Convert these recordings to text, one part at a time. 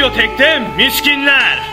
Radyo Tek'te Miskinler.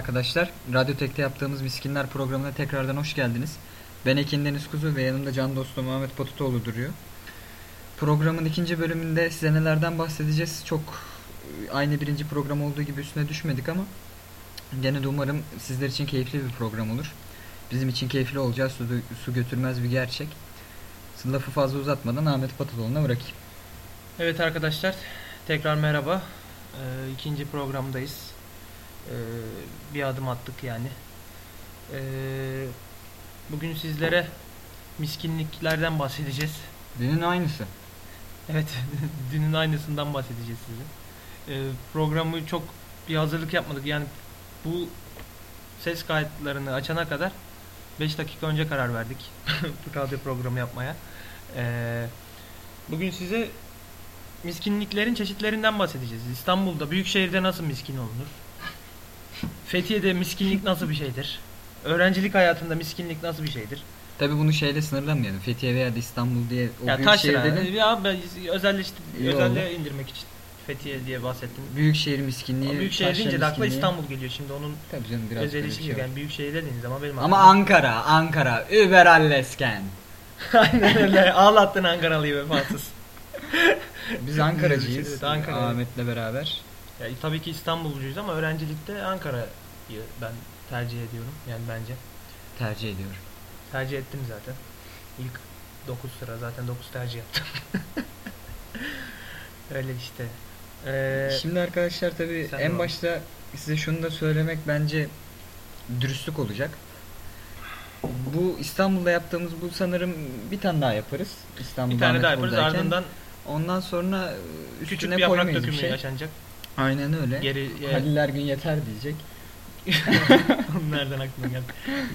Arkadaşlar. Radyo Tek'te yaptığımız Miskinler programına tekrardan hoş geldiniz. Ben Ekin Deniz Kuzu ve yanımda can dostum Ahmet Patutoğlu duruyor. Programın ikinci bölümünde size nelerden bahsedeceğiz. Çok e, aynı birinci program olduğu gibi üstüne düşmedik ama gene de umarım sizler için keyifli bir program olur. Bizim için keyifli olacağı su, su götürmez bir gerçek. Lafı fazla uzatmadan Ahmet Patutoğlu'na bırakayım. Evet arkadaşlar tekrar merhaba. Ee, ikinci programdayız. Ee, bir adım attık yani. Ee, bugün sizlere miskinliklerden bahsedeceğiz. Dünün aynısı. Evet, dünün aynısından bahsedeceğiz size. Ee, programı çok bir hazırlık yapmadık. Yani bu ses kayıtlarını açana kadar 5 dakika önce karar verdik bu radyo programı yapmaya. Ee, bugün size miskinliklerin çeşitlerinden bahsedeceğiz. İstanbul'da, büyük şehirde nasıl miskin olunur? Fethiye'de miskinlik nasıl bir şeydir? Öğrencilik hayatında miskinlik nasıl bir şeydir? Tabi bunu şeyle sınırlamayalım. Fethiye veya İstanbul diye o ya büyük şehirlerin ya ben özelleşti, İyi özelle oldu. indirmek için Fethiye diye bahsettim. büyük şehir miskinliği. Büyük şehir deyince de akla İstanbul geliyor. Şimdi onun Tabii canım biraz özelleşti şey yani büyük şehir dediğiniz zaman benim Ama aklıma- Ankara, Ankara, über alles gern. Aynen öyle. Ağlattın Ankaralı'yı vefasız. Biz Ankaracıyız. Evet, Ankara. Ahmet'le beraber. Ya, tabii ki İstanbulcuyuz ama öğrencilikte Ankara'yı ben tercih ediyorum. Yani bence. Tercih ediyorum. Tercih ettim zaten. İlk 9 sıra zaten 9 tercih yaptım. Öyle işte. Ee, Şimdi arkadaşlar tabii sen en başta size şunu da söylemek bence dürüstlük olacak. Bu İstanbul'da yaptığımız bu sanırım bir tane daha yaparız. İstanbul'da bir tane daha yaparız ardından Ondan sonra e, küçük üstüne bir yaprak koymayız bir dökümü şey. yaşanacak. Aynen öyle. Geri e, Halil Ergün yeter diyecek. nereden aklıma geldi?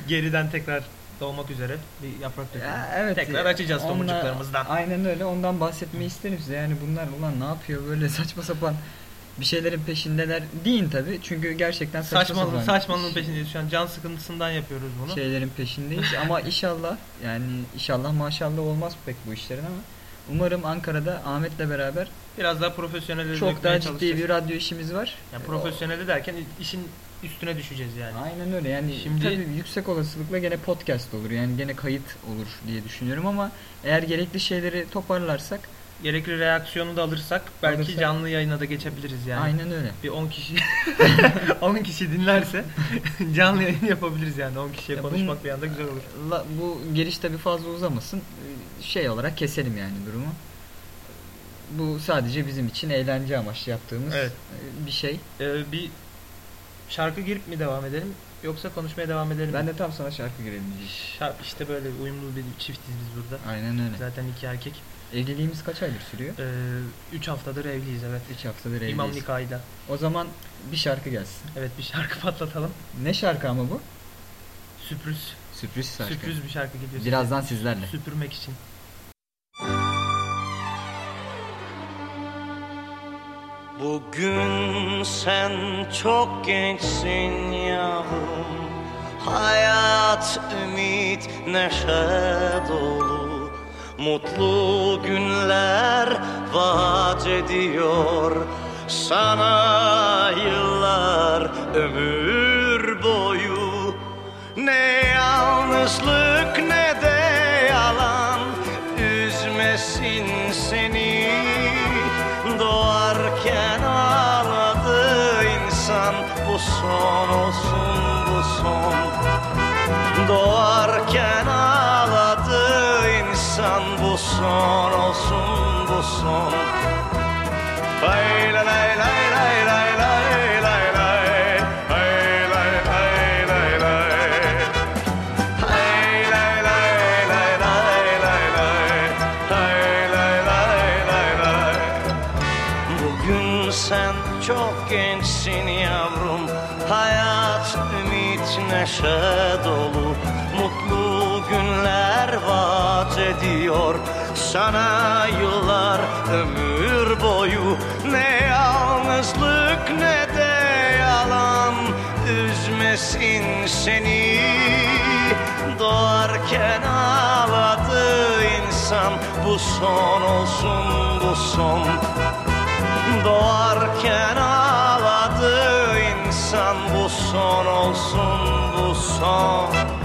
Geriden tekrar doğmak üzere bir yaprak dökümü. Ya, evet. Tekrar açacağız Onunla- tomurcuklarımızdan. Aynen öyle. Ondan bahsetmeyi isterim size. Yani bunlar ulan ne yapıyor böyle saçma sapan bir şeylerin peşindeler. Deyin tabi. Çünkü gerçekten saçma Saçmalığın, sapan saçmalığın peşindeyiz şu an. Can sıkıntısından yapıyoruz bunu. şeylerin peşindeyiz. ama inşallah yani inşallah maşallah olmaz pek bu işlerin ama umarım Ankara'da Ahmet'le beraber Biraz daha profesyonel çok daha ciddi bir radyo işimiz var. yani profesyonel derken işin üstüne düşeceğiz yani. Aynen öyle. Yani Şimdi- tabii yüksek olasılıkla gene podcast olur. Yani gene kayıt olur diye düşünüyorum ama eğer gerekli şeyleri toparlarsak Gerekli reaksiyonu da alırsak belki Alırsak- canlı yayına da geçebiliriz yani. aynen öyle. Bir 10 kişi 10 kişi dinlerse canlı yayın yapabiliriz yani 10 kişiye Ya konuşmak bunun- bir anda güzel olur. La- bu giriş tabii fazla uzamasın. Ee, Şey olarak keselim yani durumu. Bu sadece bizim için eğlence amaçlı yaptığımız Evet. e, bir şey. Ee, bir şarkı girip mi devam edelim yoksa konuşmaya devam edelim Ben mi? de tam sana şarkı girelim diyeceğim. Şarkı işte böyle uyumlu bir çiftiz biz burada. Aynen öyle. Zaten iki erkek. Evliliğimiz kaç aydır sürüyor? 3 haftadır evliyiz evet. 3 haftadır evliyiz. İmam nikahıyla. O zaman bir şarkı gelsin. Evet bir şarkı patlatalım. Ne şarkı ama bu? Sürpriz. Sürpriz şarkı. Sürpriz bir şarkı geliyor. size. Birazdan sizlerle. Süpürmek için. Bugün sen çok gençsin yavrum Hayat, ümit, neşe dolu Mutlu günler vaat ediyor Sana yıllar ömür yalnızlık ne de yalan Üzmesin seni. Doğarken ağladı insan Bu son olsun bu son. Doğarken ağladı insan Bu son olsun bu son. Lay ediyor Sana yıllar ömür boyu. Ne yalnızlık ne de yalan Üzmesin seni. Doğarken ağladı insan Bu son olsun bu son. Doğarken ağladı insan Bu son olsun bu son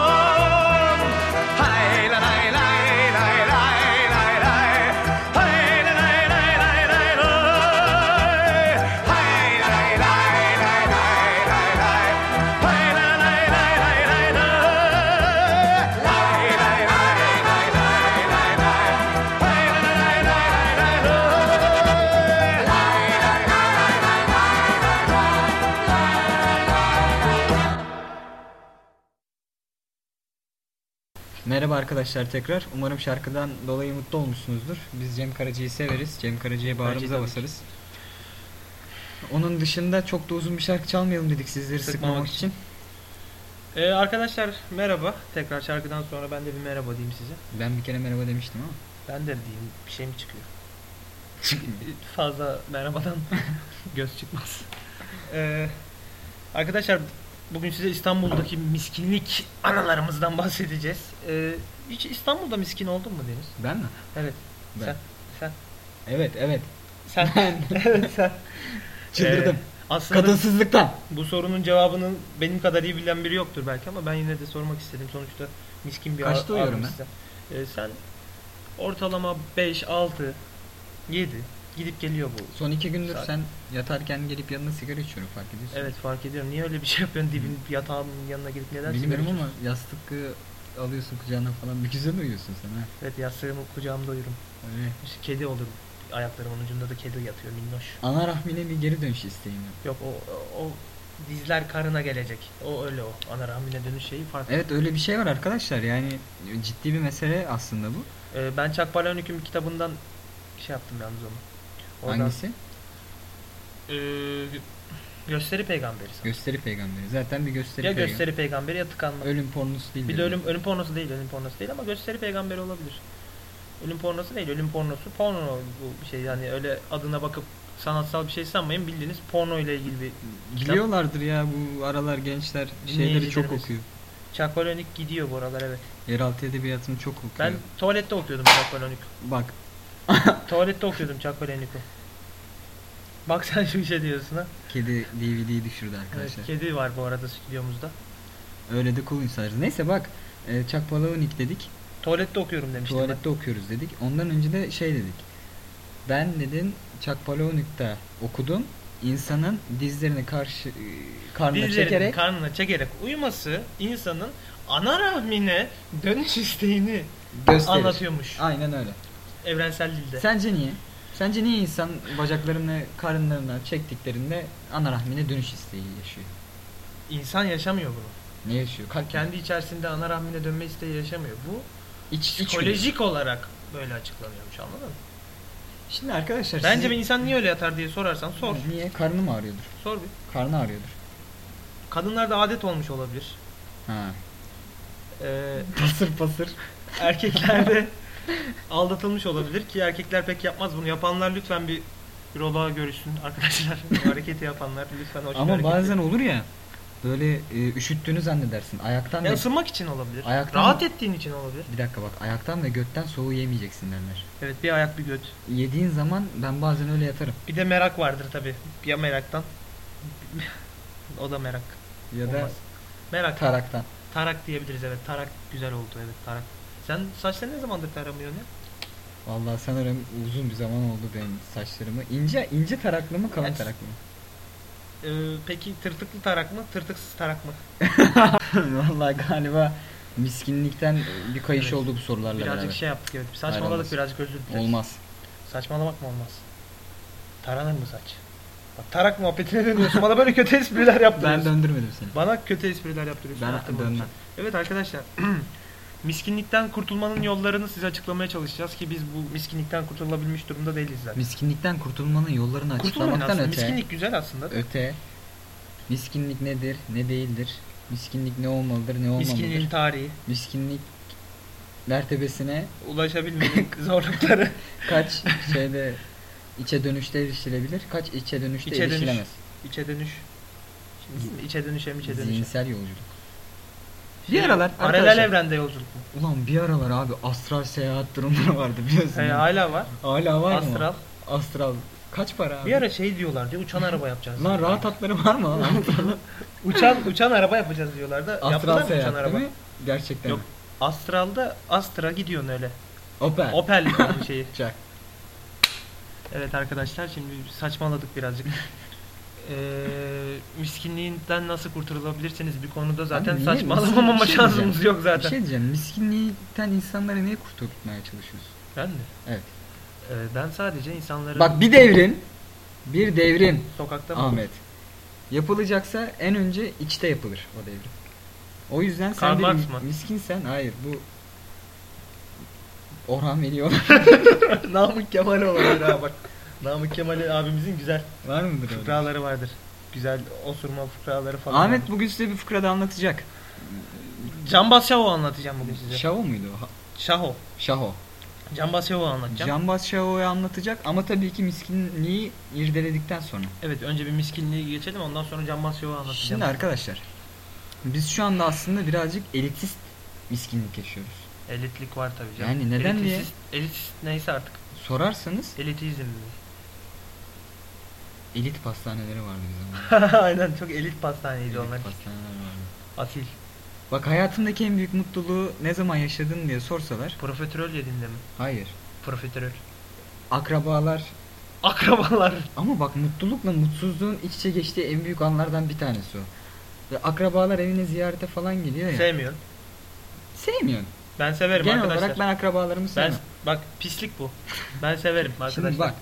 Merhaba arkadaşlar tekrar. Umarım şarkıdan dolayı mutlu olmuşsunuzdur. Biz Cem Karaca'yı severiz. Cem Karaca'ya bağrımıza basarız. Onun dışında çok da uzun bir şarkı çalmayalım dedik sizleri Sıkmamak sıkmamak için. Ee, arkadaşlar merhaba. Tekrar şarkıdan sonra ben de bir merhaba diyeyim size. Ben bir kere merhaba demiştim ama. Ben de diyeyim. Bir şey mi çıkıyor? Fazla merhabadan göz çıkmaz. Ee, arkadaşlar bugün size İstanbul'daki miskinlik anılarımızdan bahsedeceğiz. Ee, hiç İstanbul'da miskin oldun mu Deniz? Ben mi? Evet. Ben. Sen. Sen. Evet evet. Sen. evet sen. Çıldırdım. Ee, aslında Kadınsızlıktan. bu sorunun cevabını benim kadar iyi bilen biri yoktur belki ama ben yine de sormak istedim. Sonuçta miskin bir Kaçta uyuyorum abimizden. Ee, sen ortalama 5, 6, 7 gidip geliyor bu. Son iki gündür Saat. sen yatarken gelip yanına sigara içiyorum fark ediyorsun. Evet fark ediyorum. Niye öyle bir şey yapıyorsun dibin yatağının yanına gidip neden Bilmiyorum ama yastık alıyorsun kucağına falan bir güzel uyuyorsun sen ha. Evet yastığımı kucağımda uyurum. Öyle. İşte kedi olur. Ayaklarımın ucunda da kedi yatıyor minnoş. Ana rahmine bir geri dönüş isteğim yok. Yok o, o, dizler karına gelecek. O öyle o. Ana rahmine dönüş şeyi farklı. Evet öyle bir şey var arkadaşlar yani ciddi bir mesele aslında bu. Ee, ben Chuck Palahniuk'un kitabından şey yaptım yalnız onu. Oradan, Hangisi? Ee, gösteri peygamberi. sanırım. Gösteri peygamberi. Zaten bir gösteri ya peygamberi. gösteri peygamberi ya tıkanma. Ölüm pornosu değil. Bir de dedi. ölüm ölüm pornosu değil, ölüm pornosu değil ama gösteri peygamberi olabilir. Ölüm pornosu değil, ölüm pornosu porno bu bir şey yani öyle adına bakıp sanatsal bir şey sanmayın bildiğiniz porno ile ilgili bir kitap. Biliyorlardır ya bu aralar gençler şeyleri çok Dinleyicilerimiz. okuyor. Palahniuk gidiyor bu aralar evet. Yeraltı edebiyatını çok okuyor. Ben tuvalette okuyordum Palahniuk. Bak tuvalette okuyordum Palahniuk'u. Bak sen şu işe diyorsun ha. kedi DVD'yi düşürdü Evet, arkadaşlar. kedi var bu arada stüdyomuzda. Öyle de cool insanlarız. Neyse bak e, Chuck Palahniuk dedik. Tuvalette okuyorum demiştim ben. Tuvalette okuyoruz dedik. Ondan önce de şey dedik. Ben dedin Chuck Palahniuk'ta okudum. İnsanın dizlerini karşı e, karnına Dizlerini çekerek karnına çekerek uyuması insanın ana rahmine dönüş isteğini gösterir. anlatıyormuş. Aynen öyle. Evrensel dilde. Sence niye? Sence niye insan bacaklarını karınlarına çektiklerinde ana rahmine dönüş isteği yaşıyor? İnsan yaşamıyor bunu. Ne yaşıyor? Kalp Kendi içerisinde ana rahmine dönme isteği yaşamıyor. Bu iç, iç psikolojik olarak böyle açıklanıyormuş anladın mı? Şimdi arkadaşlar Bence sizin- bir insan niye öyle yatar diye sorarsan sor. Niye? Karnı mı ağrıyordur? Sor bir. Karnı ağrıyordur. Kadınlarda adet olmuş olabilir. Ha. Ee, Pasır pasır. erkeklerde aldatılmış olabilir ki erkekler pek yapmaz bunu. Yapanlar lütfen bir üroloğa görüşsün arkadaşlar. Bu hareketi yapanlar lütfen hoş Ama bazen olur ya böyle e, üşüttüğünü zannedersin. Ayaktan ya ısınmak için olabilir. Ayaktan- Rahat ettiğin için olabilir. bir dakika bak ayaktan ve götten soğuğu yemeyeceksin derler. Evet bir ayak bir göt. Yediğin zaman ben bazen öyle yatarım. Bir de merak vardır tabi. Ya meraktan. o da merak. Ya da Olmaz. Merak. taraktan. Tarak diyebiliriz evet. Tarak güzel oldu evet tarak. Sen saçlarını ne zamandır taramıyorsun ya? Vallahi sanırım uzun bir zaman oldu benim saçlarımı. İnce ince taraklı mı kalın Evet. taraklı mı? Ee, peki tırtıklı tarak mı, tırtıksız tarak mı? Vallahi galiba miskinlikten bir kayış Evet. oldu bu sorularla Birazcık beraber. şey yaptık evet. Saçmaladık olmaz. birazcık özür dileriz. Olmaz. Saçmalamak mı olmaz? Taranır mı saç? Bak tarak muhabbetine dönüyorsun. Bana böyle kötü espriler Ben yaptırıyorsun. döndürmedim seni. Bana kötü espriler yaptırıyorsun. Ben Yaptırmadığın dönmem. Evet arkadaşlar. miskinlikten kurtulmanın yollarını size açıklamaya çalışacağız ki biz bu miskinlikten kurtulabilmiş durumda değiliz zaten. Miskinlikten kurtulmanın yollarını Kurtulmayın açıklamaktan aslında. öte. Miskinlik güzel aslında. Öte. Miskinlik nedir, ne değildir? Miskinlik ne olmalıdır, ne olmamalıdır? Miskinliğin tarihi, Miskinlik mertebesine ulaşabilmenin zorlukları. kaç şeyde içe dönüşte erişilebilir, kaç içe dönüşte İçe dönüş. erişilemez? İçe dönüş. Şimdi içe dönüşe mi içe dönüşe? Zihinsel yolculuk. Şey, Bir aralar Paralel arkadaşlar- evrende yolculuk mu? Ulan bir aralar abi astral seyahat durumları vardı biliyorsun. He, değil mi? hala var. Hala var mı? Astral. Astral. Kaç para abi? Bir ara şey diyorlar diye uçan araba yapacağız. Lan rahat hatları var mı lan? Uçan uçan araba yapacağız diyorlardı. Yaptılar astral mı uçan seyahat araba? değil mi? Gerçekten. Yok. Astral'da Astra gidiyorsun öyle. Opel. Opel bir şeyi. Jack. Evet arkadaşlar şimdi saçmaladık birazcık. Ee, miskinliğinden nasıl kurtulabilirsiniz bir konuda zaten niye? saçmalamama Bir şey şansımız yok Bir zaten. şey diyeceğim. Miskinlikten insanları niye kurtulmaya çalışıyorsun? Ben mi? Evet. Ee, ben sadece insanların Bak bir devrin, bir devrim sokakta mı? Ahmet. Yapılacaksa en önce içte yapılır o devrim. O yüzden sen Karl bir miskinsen hayır bu Orhan Veli olan Namık Kemal olabilir ha bak. Namık Kemal abimizin güzel var mıdır öyle? fıkraları vardır. Güzel osurma fıkraları falan. Ahmet vardır. bugün size bir fıkrada anlatacak. Cambaz Şaho anlatacağım bugün size. Şaho muydu o? Şaho. Şaho. Cambaz Şaho anlatacağım. Cambaz Şaho'yu anlatacak ama tabii ki miskinliği irdeledikten sonra. evet önce bir miskinliği geçelim ondan sonra Cambaz Şaho anlatacağım. Şimdi arkadaşlar biz şu anda aslında birazcık elitist miskinlik yaşıyoruz. Elitlik var tabii canım. Yani neden diye- Elitist, elitist neyse artık. Sorarsanız Elitizm. Elit pastaneleri vardı bir zaman. Aynen çok elit pastaneydi Elit onlar. pastaneler vardı. Asil. Bak hayatındaki en büyük mutluluğu ne zaman yaşadın diye sorsalar Profiterol yediğinde mi? hayır. Profiterol. Akrabalar Akrabalar. ama bak mutlulukla mutsuzluğun iç içe geçtiği en büyük anlardan bir tanesi o. Ve akrabalar evine ziyarete falan geliyor ya. Sevmiyor. Sevmiyorsun. Ben severim Genel arkadaşlar. olarak ben akrabalarımı Ben sevmem. bak pislik bu. Ben severim arkadaşlar. Şimdi bak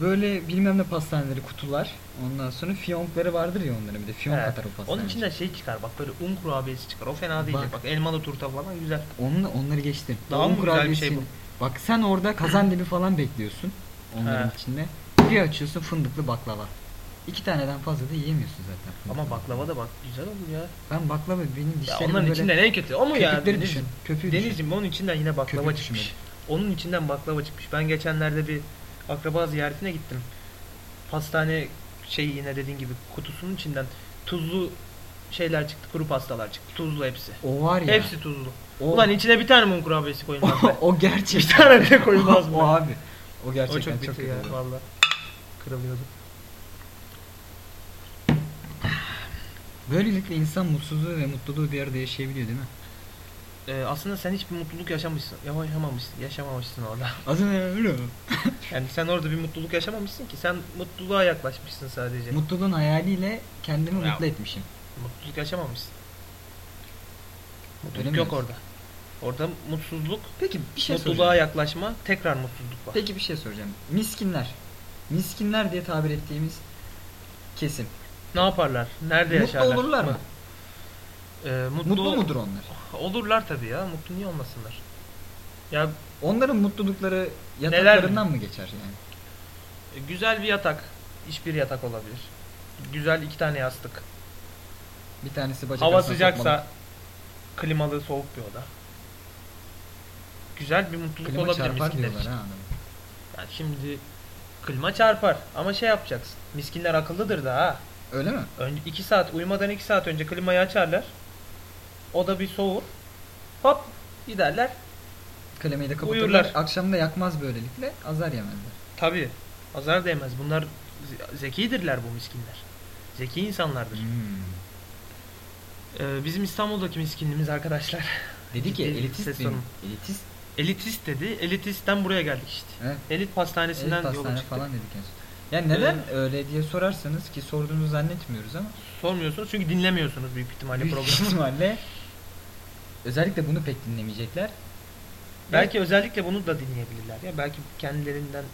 böyle bilmem ne pastaneleri kutular ondan sonra fiyonkları vardır ya onların bir de fiyonk He. atar o pastane. Onun içinden şey çıkar bak böyle un kurabiyesi çıkar. O fena değil. Bak. Bak, elmalı turta falan güzel. Onunla, onları geçtim. Daha mı güzel bir kurabiyesi- şey bu? Bak sen orada kazan dibi falan bekliyorsun onların He. içinde. Bir açıyorsun fındıklı baklava. İki taneden fazla da yiyemiyorsun zaten. Ama baklava da bak güzel olur ya. Ben baklava benim ya dişlerim onların böyle içinden en kötü. O mu ya? köpükleri düşün. Köpüğü. Denizciğim onun içinden yine baklava Köpük çıkmış. düşün Onun içinden baklava çıkmış. Ben geçenlerde bir akraba ziyaretine gittim. Pastane şey yine dediğin gibi kutusunun içinden tuzlu şeyler çıktı. Kuru pastalar çıktı. Tuzlu hepsi. O var ya. Hepsi tuzlu. o, Ulan içine bir tane mum kurabiyesi koyulmaz be. o gerçekten. bir tane bile koyulmaz mı? o abi. O O gerçekten çok çok, kötü ya kötü. valla. Kırılıyordu. Böylelikle insan mutsuzluğu ve mutluluğu bir arada yaşayabiliyor değil mi? Ee, aslında sen hiçbir mutluluk yaşamışsın. Ya yaşamamışsın. Yaşamamışsın orada. Aslında öyle. Yani sen orada bir mutluluk yaşamamışsın ki. Sen mutluluğa yaklaşmışsın sadece. Mutluluğun hayaliyle kendimi Ya. mutlu etmişim. mutluluk yaşamamışsın. Öyle Mutluluk mi yok diyorsun? orada. Orada mutsuzluk, Peki bir şey mutluluğa soracağım. yaklaşma, tekrar mutsuzluk var. Peki bir şey soracağım. Miskinler. Miskinler diye tabir ettiğimiz kesim. Ne yaparlar? Nerede Mutlu yaşarlar? olurlar mı? Ee, mutlu, Mutlu mudur onlar? Olurlar tabii ya. Mutlu niye olmasınlar? Ya Onların mutlulukları Neler yataklarından mı geçer yani? e, güzel bir yatak, hiçbir yatak olabilir. Güzel iki tane yastık. Bir tanesi bacak Hava sıcaksa sokmalı. klimalı soğuk bir oda. Güzel bir mutluluk klima olabilir çarpar miskinler için. ha. Yani şimdi klima çarpar ama şey yapacaksın. Miskinler akıllıdır da ha. Öyle mi? Önce 2 saat uyumadan 2 saat önce klimayı açarlar. O da bir soğur. Hop giderler. Klimayı da kapatırlar. Uyurlar. Akşam da yakmaz böylelikle. Azar yemezler. Tabi azar değmez. Bunlar ze- zekidirler bu miskinler. Zeki insanlardır. Hmm. Ee, bizim İstanbul'daki miskinliğimiz arkadaşlar. Dedi ki elitist tonu. Elitist. Elitist dedi. Elitistten buraya geldik işte. Evet. Elit pastanesinden Elit yola pastane çıktık. falan dedik en son. Yani neden öyle diye sorarsanız ki sorduğunuzu zannetmiyoruz ama Sormuyorsunuz çünkü dinlemiyorsunuz büyük ihtimalle büyük programı. ihtimalle özellikle bunu pek dinlemeyecekler. Belki özellikle bunu da dinleyebilirler. Ya belki kendilerinden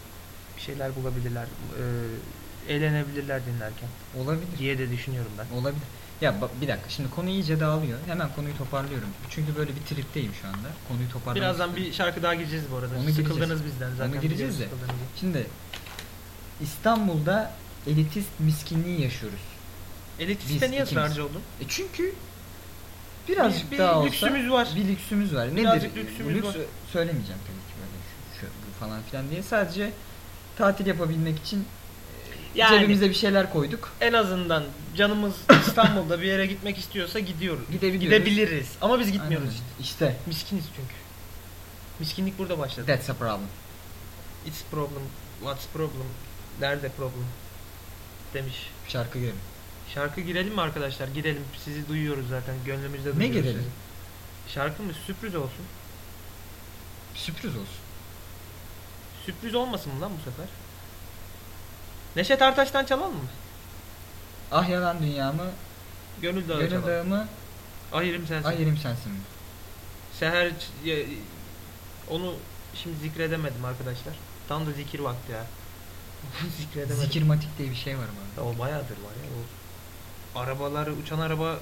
bir şeyler bulabilirler. Ee, eğlenebilirler dinlerken Olabilir. diye de düşünüyorum ben. Olabilir. Ya bak bir dakika şimdi konu iyice dağılıyor. Hemen konuyu toparlıyorum. Çünkü böyle bir tripteyim şu anda. Konuyu toparlamak Birazdan istiyorum. bir şarkı daha gireceğiz bu arada. Onu gireceğiz. Sıkıldınız bizden zaten. Onu gireceğiz de. Şimdi İstanbul'da elitist miskinliği yaşıyoruz. Elitiste niye ısrarcı oldun? E çünkü birazcık Bir- bir daha olsa lüksümüz var. Bir lüksümüz var. Birazcık Nedir? lüksümüz Bu lüks var. söylemeyeceğim tabii ki böyle şu, şu bu falan filan diye. Sadece tatil yapabilmek için Yani cebimize bir şeyler koyduk. en azından canımız İstanbul'da bir yere gitmek istiyorsa gidiyoruz. Gidebiliyoruz. Gidebiliriz. Ama biz gitmiyoruz Aynen. işte. İşte Miskiniz çünkü. Miskinlik burada başladı. that's a problem. It's problem. What's problem? Nerede problem? Demiş. Şarkı girelim. Şarkı girelim mi arkadaşlar? Girelim. Sizi duyuyoruz zaten. Gönlümüzde Ne duyuyoruz girelim? sizi. Şarkı mı? Sürpriz olsun. Sürpriz olsun. Sürpriz olmasın mı lan bu sefer? Neşet Ertaş'tan çalalım mı? Ah yalan dünyamı, Gönül Dağı gönül çalalım. dağımı, Ahirim sensin. ahirim sensin. Seher ya- onu şimdi zikredemedim arkadaşlar. Tam da zikir vakti ya. zikredemedim. Zikirmatik diye bir şey var. Ya o bayağıdır var ya. O arabaları uçan araba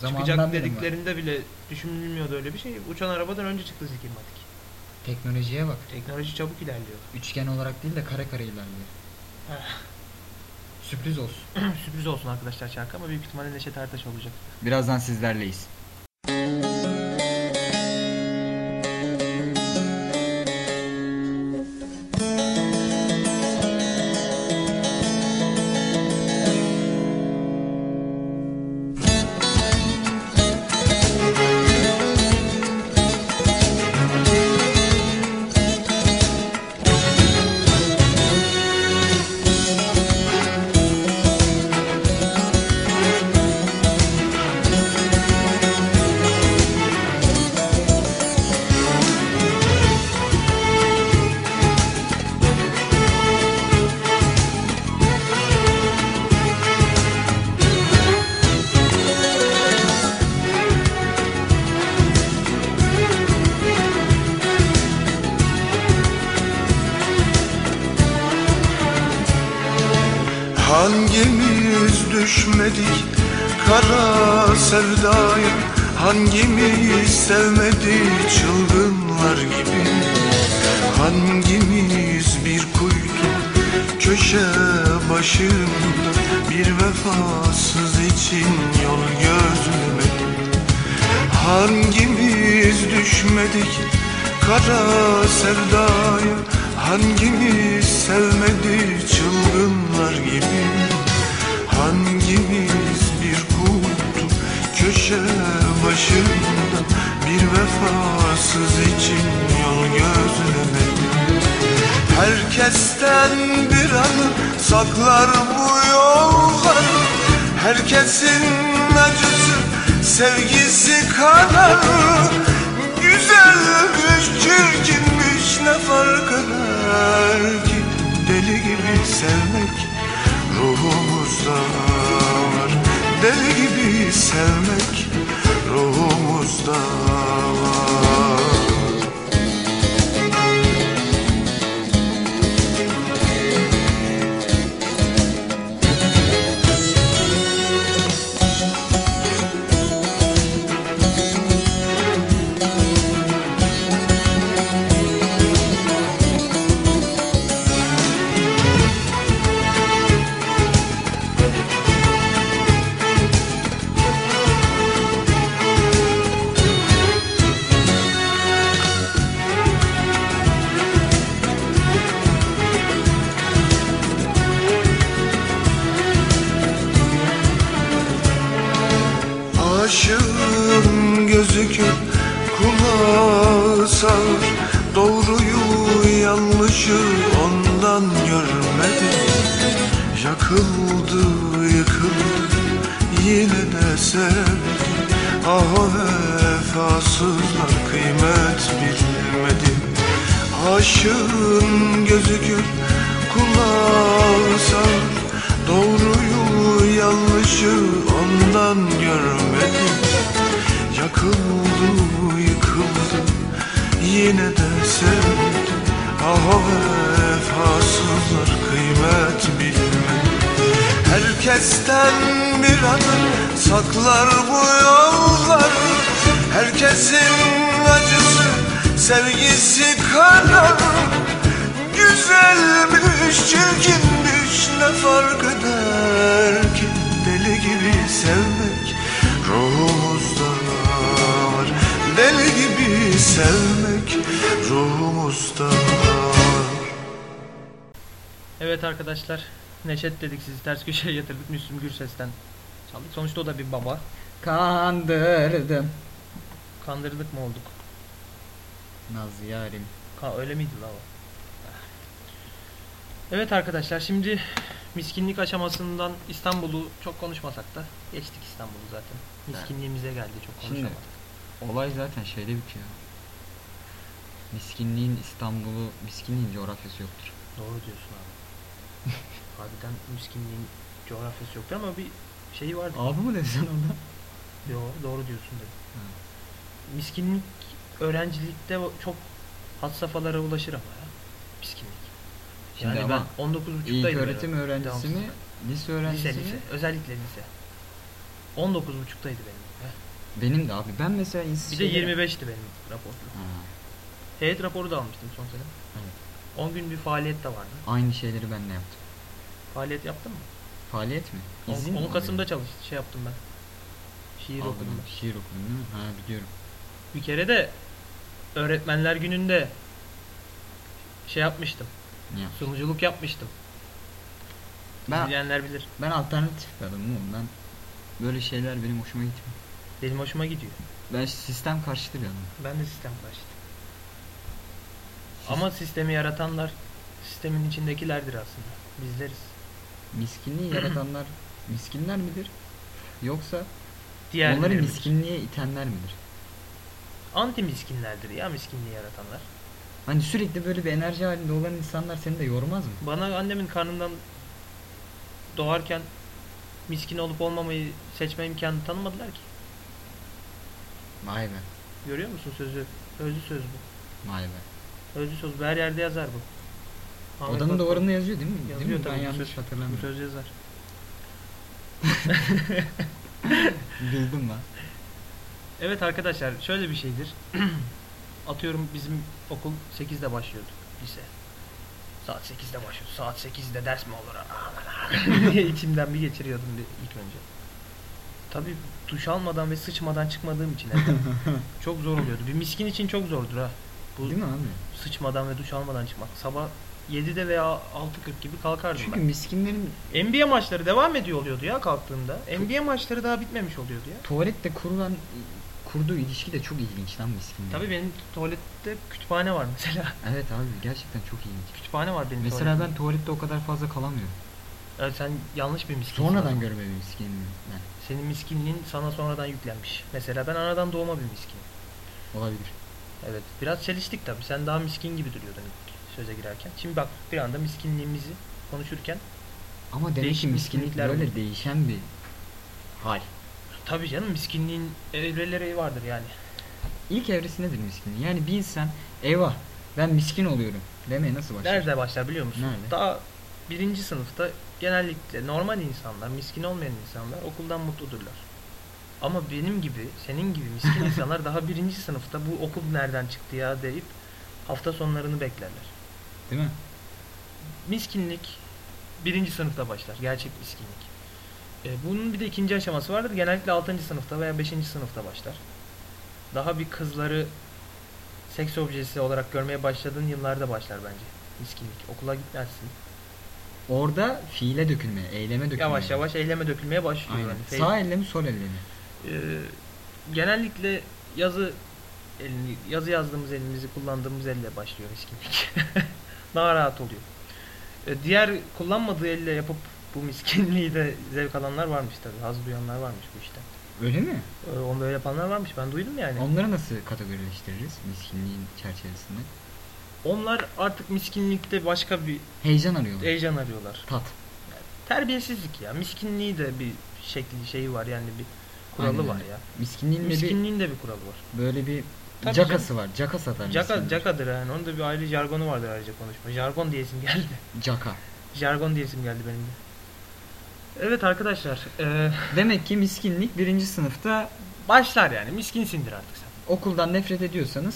Zamanından çıkacak beri var. dediklerinde bile düşünülmüyordu öyle bir şey. Uçan arabadan önce çıktı zikirmatik. Teknolojiye bak. Teknoloji çabuk ilerliyor. Üçgen olarak değil de kare kare ilerliyor. Sürpriz olsun. Sürpriz olsun arkadaşlar şarkı ama büyük ihtimalle Neşet Ertaş olacak. Birazdan sizlerleyiz. Düşmedik kara sevdaya Hangimiz sevmedik? Çılgınlar gibi. Hangimiz bir kuytu köşe başında? Bir vefasız için yol gözlemedik. Hangimiz düşmedik? Kara sevdaya Hangimiz sevmedi? Çılgınlar gibi Hangimiz bir kutu köşe başında Bir vefasız için yol gözlemedi Herkesten bir anı saklar bu yollar Herkesin acısı sevgisi kadar Güzelmiş çirkinmiş ne fark eder ki? Deli gibi sevmek ruhumuzda var Deli gibi sevmek ruhumuzda var Kör, kulağı Doğruyu yanlışı ondan görmedi Yakıldı yıkıldı yine de sevdi Ah o vefasızlar kıymet bilmedi Herkesten bir anı saklar bu yollar. Herkesin acısı sevgisi kadar var Evet arkadaşlar Neşet dedik sizi ters köşeye yatırdık Müslüm Gürses'ten çaldık. Sonuçta o da bir baba. Kandırdım. Kandırdık mı olduk? Naz yarim. Ka öyle miydi la o? Evet arkadaşlar şimdi miskinlik aşamasından İstanbul'u çok konuşmasak da geçtik İstanbul'u zaten. Miskinliğimize geldi çok Şimdi- konuşamadık. Olay zaten şeyde bitiyor. Miskinliğin İstanbul'u, miskinliğin coğrafyası yoktur. Doğru diyorsun abi. Harbiden miskinliğin coğrafyası yoktu ama bir şeyi vardı. Abi mı dedin sen? Yo, doğru diyorsun dedim. Ha. Miskinlik öğrencilikte çok had safhalara ulaşır ama ya. Miskinlik. Şimdi yani ama ben 19.5'taydım. İlk öğretim öğrencisi mi? Lise öğrencisi Lise mi? lise. Özellikle lise. 19.5'taydı benim. Benim de abi. Ben mesela Bir de şeyde- 25'ti benim raportum. Ha, Heyet raporu da almıştım son sene. Evet. 10 gün bir faaliyet de vardı. aynı şeyleri ben de yaptım. Faaliyet yaptın mı? Faaliyet mi? 10, İzin mi 10 oluyor? Kasım'da çalıştım. Şey yaptım ben. Şiir Aldın okudum ben. Şiir okudun değil mi? Ha biliyorum. Bir kere de öğretmenler gününde şey yapmıştım. Yap- Sunuculuk yapmıştım. Ben, İzleyenler bilir. ben alternatif bir adamım oğlum. Ben böyle şeyler benim hoşuma gitmiyor. Benim hoşuma gidiyor. Ben sistem karşıtı bir adamım. Ben de sistem karşıtı. Ama sistemi yaratanlar sistemin içindekilerdir aslında. Bizleriz. Miskinliği yaratanlar miskinler midir? Yoksa Diğer onları miskinliğe itenler midir? anti miskinlerdir ya miskinliği yaratanlar. Hani sürekli böyle bir enerji halinde olan insanlar seni de yormaz mı? Bana annemin karnından doğarken miskin olup olmamayı seçme imkanı tanımadılar ki. Vay be. Görüyor musun sözü? Özlü söz bu. Vay be. Özlü söz. Bu Her yerde yazar bu. Ahmet Odanın Bak- duvarında yazıyor değil mi? Yazıyor değil mi? tabii, Ben bu yanlış söz- Bu hatırlamıyorum. söz yazar. Bildim ben. Evet arkadaşlar şöyle bir şeydir. Atıyorum bizim okul 8'de başlıyordu lise. Saat 8'de başlıyordu. Saat 8'de ders mi olur? Diye içimden bir geçiriyordum bir ilk önce. Tabii duş almadan ve sıçmadan çıkmadığım için evden çok zor oluyordu. Bir miskin için çok zordur ha. Bu Değil mi abi? Sıçmadan ve duş almadan çıkmak. Sabah 7'de veya 6.40 gibi kalkardım Çünkü ben. miskinlerin NBA maçları devam ediyor oluyordu ya kalktığımda. NBA maçları daha bitmemiş oluyordu ya. tuvalette kurulan kurduğu ilişki de çok ilginç lan miskinlerin. Tabii benim tuvalette kütüphane var mesela. Evet abi gerçekten çok ilginç. Kütüphane var benim Mesela tuvaletimde. ben tuvalette o kadar fazla kalamıyorum. Evet, sen yanlış bir miskinsin. Sonradan görme bir miskinim ben. Senin miskinliğin sana sonradan yüklenmiş. Mesela ben anadan doğma bir miskinim. Olabilir. Evet. Biraz çeliştik tabii. Sen daha miskin gibi duruyordun ilk söze girerken. Şimdi bak bir anda miskinliğimizi konuşurken Ama demek Değişik ki miskinlik miskinlikler böyle değişen bir hal. tabii canım miskinliğin evreleri vardır yani. İlk evresi nedir miskinliğin? Yani bir insan eyvah ben miskin oluyorum demeye nasıl başlar? Nerede başlar biliyor musun? Nerede? Daha birinci sınıfta genellikle normal insanlar, miskin olmayan insanlar okuldan mutludurlar. Ama benim gibi, senin gibi miskin insanlar daha birinci sınıfta bu okul nereden çıktı ya deyip hafta sonlarını beklerler. Değil mi? Miskinlik birinci sınıfta başlar. Gerçek miskinlik. E, bunun bir de ikinci aşaması vardır. Genellikle altıncı sınıfta veya beşinci sınıfta başlar. Daha bir kızları seks objesi olarak görmeye başladığın yıllarda başlar bence. Miskinlik. Okula gitmezsin. Orada fiile dökülmeye, eyleme dökülmeye. Yavaş yavaş eyleme dökülmeye başlıyor. Aynen. Yani. Sağ elle mi sol elle mi? E, genellikle yazı elini, yazı yazdığımız elimizi kullandığımız elle başlıyor miskinlik. Daha rahat oluyor. E, diğer kullanmadığı elle yapıp bu miskinliği de zevk alanlar varmış tabii. Haz duyanlar varmış bu işte. Öyle mi? E, onu böyle yapanlar varmış. Ben duydum yani. Onları nasıl kategorileştiririz miskinliğin çerçevesinde? Onlar artık miskinlikte başka bir Heyecan arıyorlar. heyecan arıyorlar. Tat. Terbiyesizlik ya. Miskinliği de bir şekli şeyi var yani bir kuralı Aynen var ya. Miskinliğin de bir, Miskinliğin de bir kuralı var. böyle bir Tabii cakası var. Caka satar Caka, cakadır yani. Onun da bir ayrı jargonu vardır ayrıca konuşma. Jargon diyesim geldi. Caka. Jargon diyesim geldi benim de. Evet arkadaşlar. eee, Demek ki miskinlik birinci sınıfta başlar yani. Miskinsindir artık sen. okuldan nefret ediyorsanız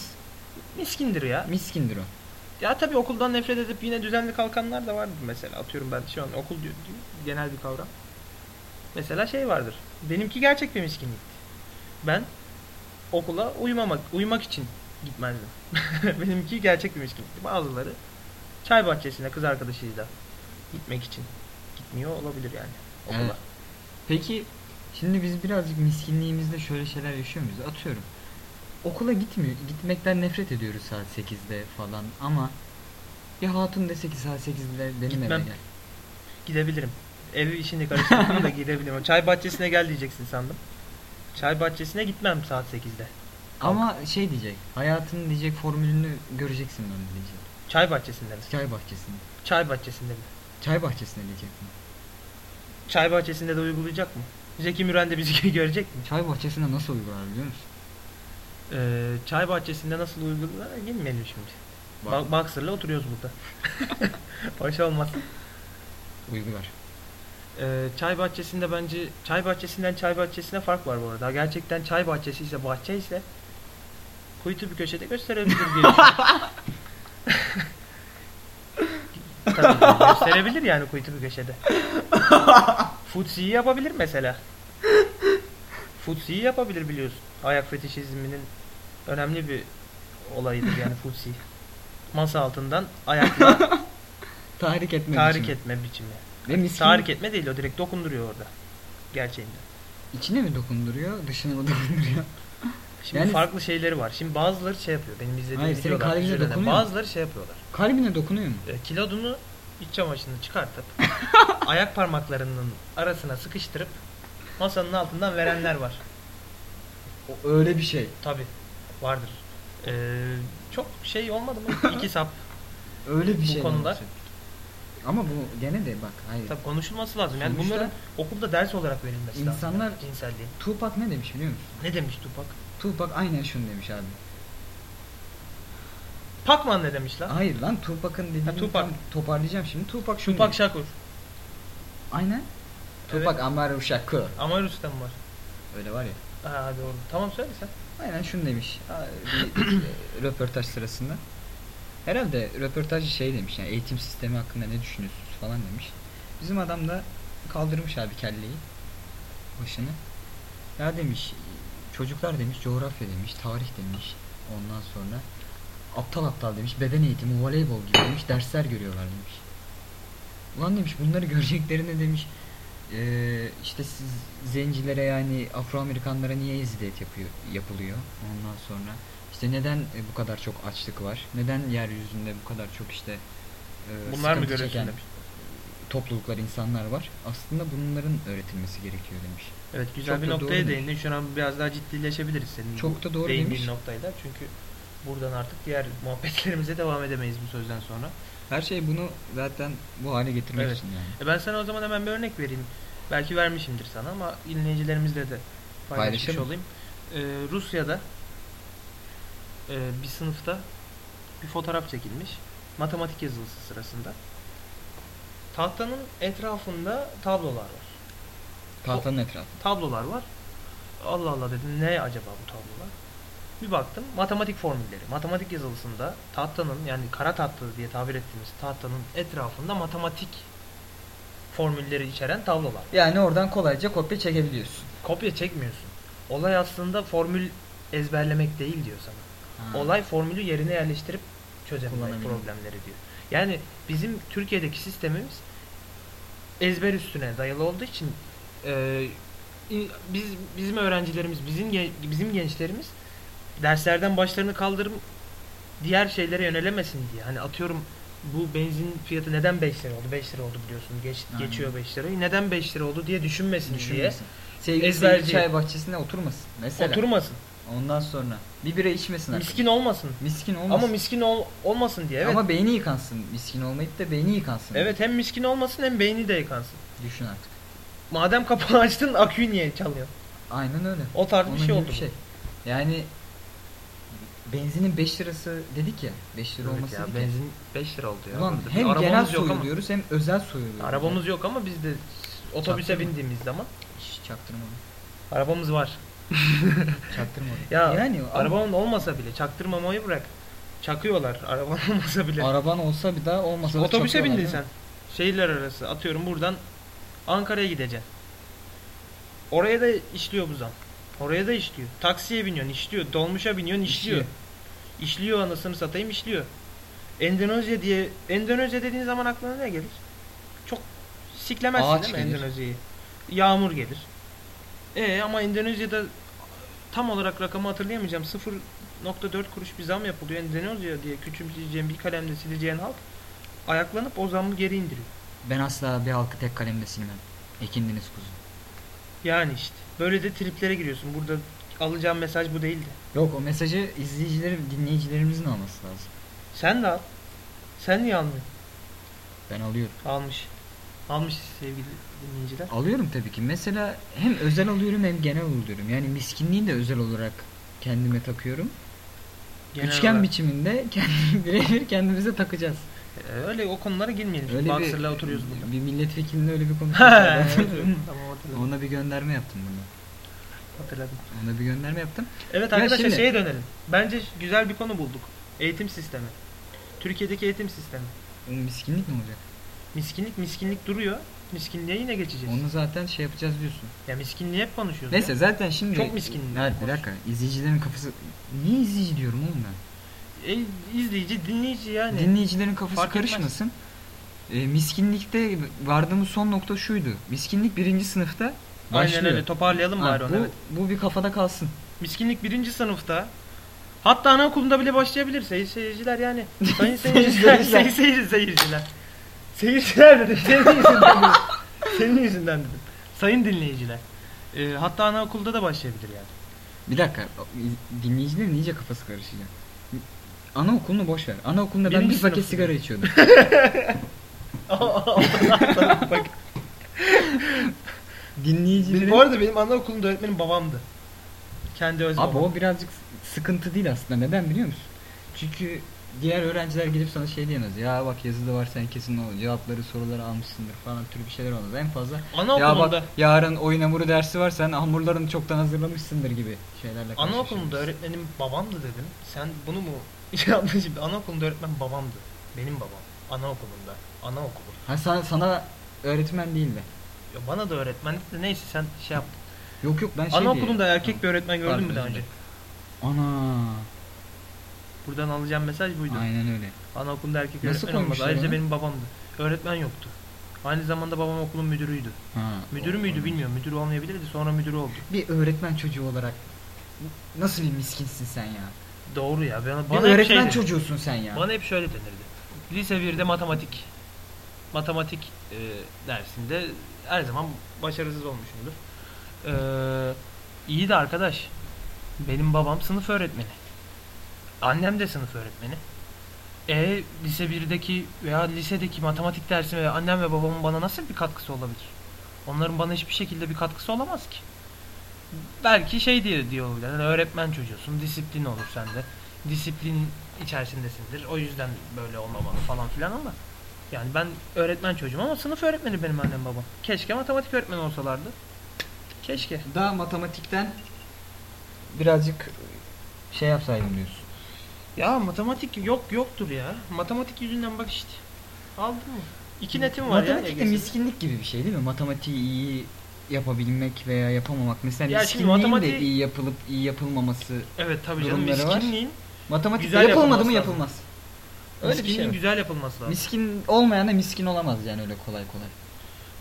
Miskindir ya. miskindir o. Ya tabii okuldan nefret edip yine düzenli kalkanlar da vardır mesela. Atıyorum ben şu an okul diyor, diyor, genel bir kavram. Mesela şey vardır. Benimki gerçek bir miskinlikti. Ben okula uyumamak, uyumak için gitmezdim. Benimki gerçek bir miskinlikti. Bazıları çay bahçesine kız arkadaşıyla gitmek için gitmiyor olabilir yani okula. Evet. Peki şimdi biz birazcık miskinliğimizde şöyle şeyler yaşıyor muyuz? Atıyorum. Okula gitmiyor. Gitmekten nefret ediyoruz saat 8'de falan ama bir hatun dese ki saat 8'de benim Gitmem. eve gel. Gidebilirim. Ev işini karıştırdım da gidebilirim. Çay bahçesine gel diyeceksin sandım. Çay bahçesine gitmem saat 8'de. Ama şey diyecek. Hayatının diyecek formülünü göreceksin ben diyecek. Çay bahçesinde mi? Çay bahçesinde. Çay bahçesinde mi? Çay bahçesinde diyecek mi? Çay bahçesinde de uygulayacak mı? Zeki Müren de bizi görecek mi? Çay bahçesinde nasıl uygular biliyor musun? Ee, çay bahçesinde nasıl uygular? Bilmeyelim şimdi. Bak, Ba- Boxer'la oturuyoruz burada. Hoş olmaz. uygular. Ee, çay bahçesinde bence çay bahçesinden çay bahçesine fark var bu arada. Gerçekten çay bahçesi ise bahçe ise kuytu bir köşede gösterebilir diye tabii. Gösterebilir yani kuytu köşede. Futsiyi yapabilir mesela. Futsiyi yapabilir biliyorsun. Ayak fetişizminin önemli bir olayıdır yani futsi. Masa altından ayakla Tahrik etme tahrik biçimi. etme biçimi. Ve miskin Tahrik etme değil o direkt dokunduruyor orada. Gerçeğinde. içine mi dokunduruyor, dışına mı dokunduruyor? Şimdi Yani- farklı şeyleri var. Şimdi bazıları şey yapıyor. Benim izlediğim Hayır, senin kalbine dokunuyor? Bazıları şey yapıyorlar. Kalbine dokunuyor mu? E, kilodunu iç çamaşırını çıkartıp ayak parmaklarının arasına sıkıştırıp masanın altından verenler var. O öyle bir şey. Tabi vardır. E, çok şey olmadı mı? İki sap. Öyle bir Bu şey. konuda- olması. Ama bu gene de bak hayır. Tabi konuşulması lazım. Yani Sonuçta bunların okulda ders olarak verilmesi lazım. insanlar- cinselliğin. Tupac ne demiş biliyor musun? Ne demiş Tupac? Tupac aynen şunu demiş abi. Pacman ne demiş lan? Hayır lan Tupac'ın dediğini Tupac. tam toparlayacağım şimdi. Tupac şunu Tupac demiş. Shakur. Aynen. Tupac Evet. Amaru Shakur. Ama Rüstem var. Öyle var ya. Ha doğru. Tamam söyle sen. Aynen şunu demiş. Ha, Bir e, röportaj sırasında. Herhalde röportajcı şey demiş yani eğitim sistemi hakkında ne düşünüyorsunuz falan demiş. Bizim adam da kaldırmış abi kelleyi. Başını. Ya demiş çocuklar demiş coğrafya demiş, tarih demiş. Ondan sonra aptal aptal demiş, beden eğitimi, voleybol gibi demiş, dersler görüyorlar demiş. Ulan demiş bunları göreceklerine demiş eee, işte siz zencilere yani Afro-Amerikanlara niye eziyet yapıyor, yapılıyor ondan sonra işte neden e, bu kadar çok açlık var neden yeryüzünde bu kadar çok işte e, Bunlar mı çeken topluluklar insanlar var aslında bunların öğretilmesi gerekiyor demiş. Evet güzel Çok bir noktaya değindin. Şu an biraz daha ciddileşebiliriz senin Çok da doğru değindiğin demiş. noktayla. Çünkü buradan artık diğer muhabbetlerimize devam edemeyiz bu sözden sonra. Her şey bunu zaten bu hale getirmek Evet. için yani. E ben sana o zaman hemen bir örnek vereyim. Belki vermişimdir sana ama dinleyicilerimizle de paylaşmış Paylaşalım. olayım. Ee, Rusya'da e, bir sınıfta bir fotoğraf çekilmiş. Matematik yazılısı sırasında. Tahtanın etrafında tablolar var. Tahtanın etrafı. tablolar var. Allah Allah dedim ne acaba bu tablolar? Bir baktım matematik formülleri. Matematik yazılısında tahtanın yani kara tahta diye tabir ettiğimiz tahtanın etrafında matematik formülleri içeren tablolar. Yani oradan kolayca kopya çekebiliyorsun. Kopya çekmiyorsun. Olay aslında formül ezberlemek değil diyor sana. Ha. Olay formülü yerine yerleştirip çözebilmek problemleri diyor. Yani bizim Türkiye'deki sistemimiz ezber üstüne dayalı olduğu için e, biz bizim öğrencilerimiz, bizim bizim gençlerimiz derslerden başlarını kaldırıp diğer şeylere yönelemesin diye. Hani atıyorum bu benzin fiyatı neden 5 lira oldu? 5 lira oldu biliyorsun. Geç, Aynen. geçiyor 5 lirayı. Neden 5 lira oldu diye düşünmesin, diye. Düşünmesin. Sevgili Ezberci. çay bahçesinde oturmasın. Mesela. Oturmasın. Ondan sonra bir bira içmesin arkadaş. Miskin olmasın. Miskin olmasın. Ama miskin ol, olmasın diye. Evet. Ama beyni yıkansın. Miskin olmayıp da beyni yıkansın. Evet hem miskin olmasın hem beyni de yıkansın. Düşün artık. Madem kapağı açtın aküyü niye çalıyor? Aynen öyle. O tarz bir Onun şey gibi oldu. bir bu. şey. Yani benzinin 5 lirası dedik ya. 5 lira Evet olması ya, dedik ya. benzin 5 lira oldu ya. Ulan Burada. hem Arabamız genel yok ama- soyuluyoruz hem özel soyuluyoruz. Arabamız yok ama biz de otobüse Çaktırma. bindiğimiz zaman Hiç çaktırmadım. arabamız var. Çaktırmadım. Ya yani ama arabanın olmasa bile çaktırmamayı bırak. Çakıyorlar araban olmasa bile. araban olsa bir daha olmasa da Otobüse bindin sen. Şehirler arası atıyorum buradan Ankara'ya gideceksin. Oraya da işliyor bu zam. Oraya da işliyor. Taksiye biniyorsun işliyor. Dolmuşa biniyorsun işliyor. İşliyor. İşliyor anasını satayım işliyor. Endonezya diye Endonezya dediğin zaman aklına ne gelir? Çok siklemezsin Ağaç değil mi gelir. Endonezya'yı? Yağmur gelir. E ama Endonezya'da tam olarak rakamı hatırlayamayacağım. 0.4 kuruş bir zam yapılıyor. Endonezya diye küçümseyeceğim bir kalemle sileceğin halk ayaklanıp o zammı geri indiriyor. Ben asla bir halkı tek kalemle silmem. Ekindiniz kuzu. Yani işte. Böyle de triplere giriyorsun. Burada alacağım mesaj bu değildi. Yok o mesajı izleyicilerim, dinleyicilerimizin alması lazım. Sen de al. Sen niye almıyorsun? Ben alıyorum. Almış. Almış sevgili dinleyiciler. Alıyorum tabii ki. Mesela hem özel alıyorum hem genel alıyorum. Yani miskinliği de özel olarak kendime takıyorum. Genel Üçgen olarak. biçiminde kendi birebir kendimize takacağız. Ee, Öyle o konulara girmeyelim. Öyle Boxer'la bir, oturuyoruz burada. bir milletvekilinin öyle bir. Evet, tamam hatırladım. Ona bir gönderme yaptım burada. hatırladım. Ona bir gönderme yaptım. Evet Ya arkadaşlar şimdi- şeye dönelim. Bence güzel bir konu bulduk. Eğitim sistemi. Türkiye'deki eğitim sistemi. O miskinlik ne olacak? Miskinlik miskinlik duruyor. Miskinliğe yine geçeceğiz. Onu zaten şey yapacağız diyorsun. Ya miskinliği hep konuşuyoruz. Neyse ya. zaten şimdi Çok miskin. Hayır bir dakika. İzleyicilerin kafası niye izleyici diyorum oğlum ben? E, izleyici, dinleyici yani. Dinleyicilerin kafası Fark etmez. karışmasın. E, miskinlikte vardığımız son nokta şuydu. Miskinlik birinci sınıfta Aynen başlıyor. öyle. Toparlayalım Ha, bari onu. bu, evet. bu bir kafada kalsın. Miskinlik birinci sınıfta. Hatta anaokulunda bile başlayabilir sayın seyirciler yani. Sayın seyirciler, Seyirciler. sayın seyirci, seyirciler. Seyirciler dedim, senin yüzünden dedim. Senin yüzünden dedim. Sayın dinleyiciler. Ee, hatta anaokulda da başlayabilir yani. Bir dakika. Dinleyicilerin iyice kafası karışacak. Anaokulunu boş ver. Anaokulunda ben Birinci bir paket sınıf. sigara içiyordum. Bak, Dinleyicilerin... bu arada benim anaokulunda öğretmenim babamdı. Kendi öz Abi babam. o birazcık sıkıntı değil aslında. Neden biliyor musun? Çünkü diğer öğrenciler gelip sana şey diyemez. Ya bak yazıda var sen kesin o cevapları soruları almışsındır falan tür bir şeyler olmaz. En fazla ya bak yarın oyun hamuru dersi var sen hamurlarını çoktan hazırlamışsındır gibi şeylerle anaokulunda öğretmenim babamdı dedim. Sen bunu mu yaptın şimdi? Anaokulunda öğretmen babamdı. Benim babam. Anaokulunda. Anaokulu. Ha sana, sana öğretmen değil de. Ya bana da öğretmenlik de neyse sen şey yap. Yok yok ben şey Anaokulunda diye- erkek bir öğretmen gördün mü daha önce? Ana. Buradan alacağım mesaj buydu. Aynen öyle. Anaokulunda erkek Nasıl öğretmen olmadı. koymuşlar Ayrıca onu? benim babamdı. Öğretmen yoktu. Aynı zamanda babam okulun müdürüydü. Ha. Müdürü müydü bilmiyorum. Müdür olmayabilirdi. Sonra müdür oldu. Bir öğretmen çocuğu olarak nasıl bir miskinsin sen ya? Doğru ya. Bana, Bir bana hep şey öğretmen denirdi. çocuğusun sen ya. Bana hep şöyle denirdi. Lise 1'de matematik. Matematik e, dersinde her zaman başarısız olmuşumdur. E, iyi de arkadaş. Benim babam sınıf öğretmeni. Annem de sınıf öğretmeni. E lise 1'deki veya lisedeki matematik dersime annem ve babamın bana nasıl bir katkısı olabilir? Onların bana hiçbir şekilde bir katkısı olamaz ki. Belki şey diye diyor. Yani öğretmen çocuğusun, disiplin olur sende. Disiplin içerisindesindir. O yüzden böyle olmamalı falan filan ama yani ben öğretmen çocuğum ama sınıf öğretmeni benim annem babam. Keşke matematik öğretmeni olsalardı. Keşke. Daha matematikten birazcık şey yapsaydım diyorsun. Ya matematik yok yoktur ya. Matematik yüzünden bak işte. Aldın mı? İki netim var ya. Matematik de miskinlik gibi bir şey değil mi? Matematiği iyi yapabilmek veya yapamamak. Mesela Ya şimdi miskinliğin matematiği- de iyi yapılıp iyi yapılmaması. Evet tabii canım durumları var. miskinliğin, Matematik Güzel yapılmadı yapılması mı lazım. yapılmaz. Öyle bir miskinliğin şey. var. güzel yapılması lazım. Miskin olmayan da miskin olamaz yani öyle kolay kolay.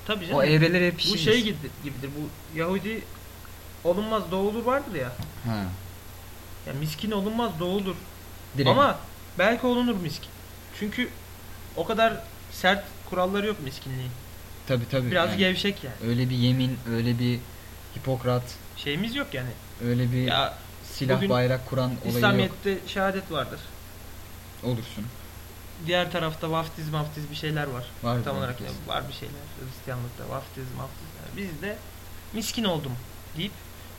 tabii canım. O evreleri hep bu şey gibidir, gibidir. Bu Yahudi olunmaz doğulur vardır ya. Ha. Ya miskin olunmaz doğulur. Direkt. Ama belki olunur miskin. Çünkü o kadar sert kuralları yok miskinliğin. tabii tabii. Biraz yani. gevşek yani. Öyle bir yemin, öyle bir Hipokrat, Şeyimiz yok yani. öyle bir Ya silah bayrak kuran olayı yok. İslamiyet'te şehadet vardır. Olursun. Diğer tarafta vaftiz maftiz bir şeyler var. Var Tam olarak ne- var bir şeyler. Hristiyanlıkta vaftiz maftiz. Yani biz de miskin oldum deyip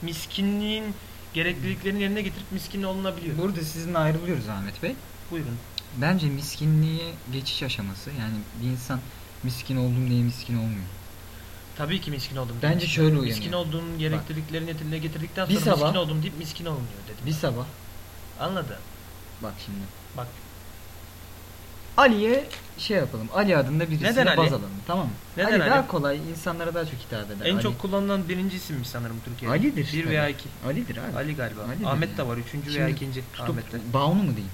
miskinliğin gerekliliklerini yerine getirip miskin olunabiliyor. Burada sizinle ayrılıyoruz Ahmet Bey. Buyurun. Bence miskinliğe geçiş aşaması. Yani bir insan miskin oldum diye miskin olmuyor. Tabii ki miskin oldum. Bence deyip şöyle Miskin uyanıyor. olduğunun gerekliliklerini yerine getirdikten Bir sonra sabah- miskin oldum deyip miskin olmuyor dedim. Bir sabah Anladın? bak şimdi. Bak. Ali'ye şey yapalım. Ali adında birisine Neden Ali? baz alalım. Tamam mı? Neden Ali, Ali? daha kolay. insanlara daha çok hitap eder. En Ali. çok kullanılan birinci isimmiş sanırım Türkiye'de. Ali'dir Bir tabii. veya iki. Ali'dir abi. Ali galiba. Ali'dir Ahmet yani. de var. Üçüncü veya Şimdi ikinci. Tutup Ahmet'te. Banu mu diyeyim?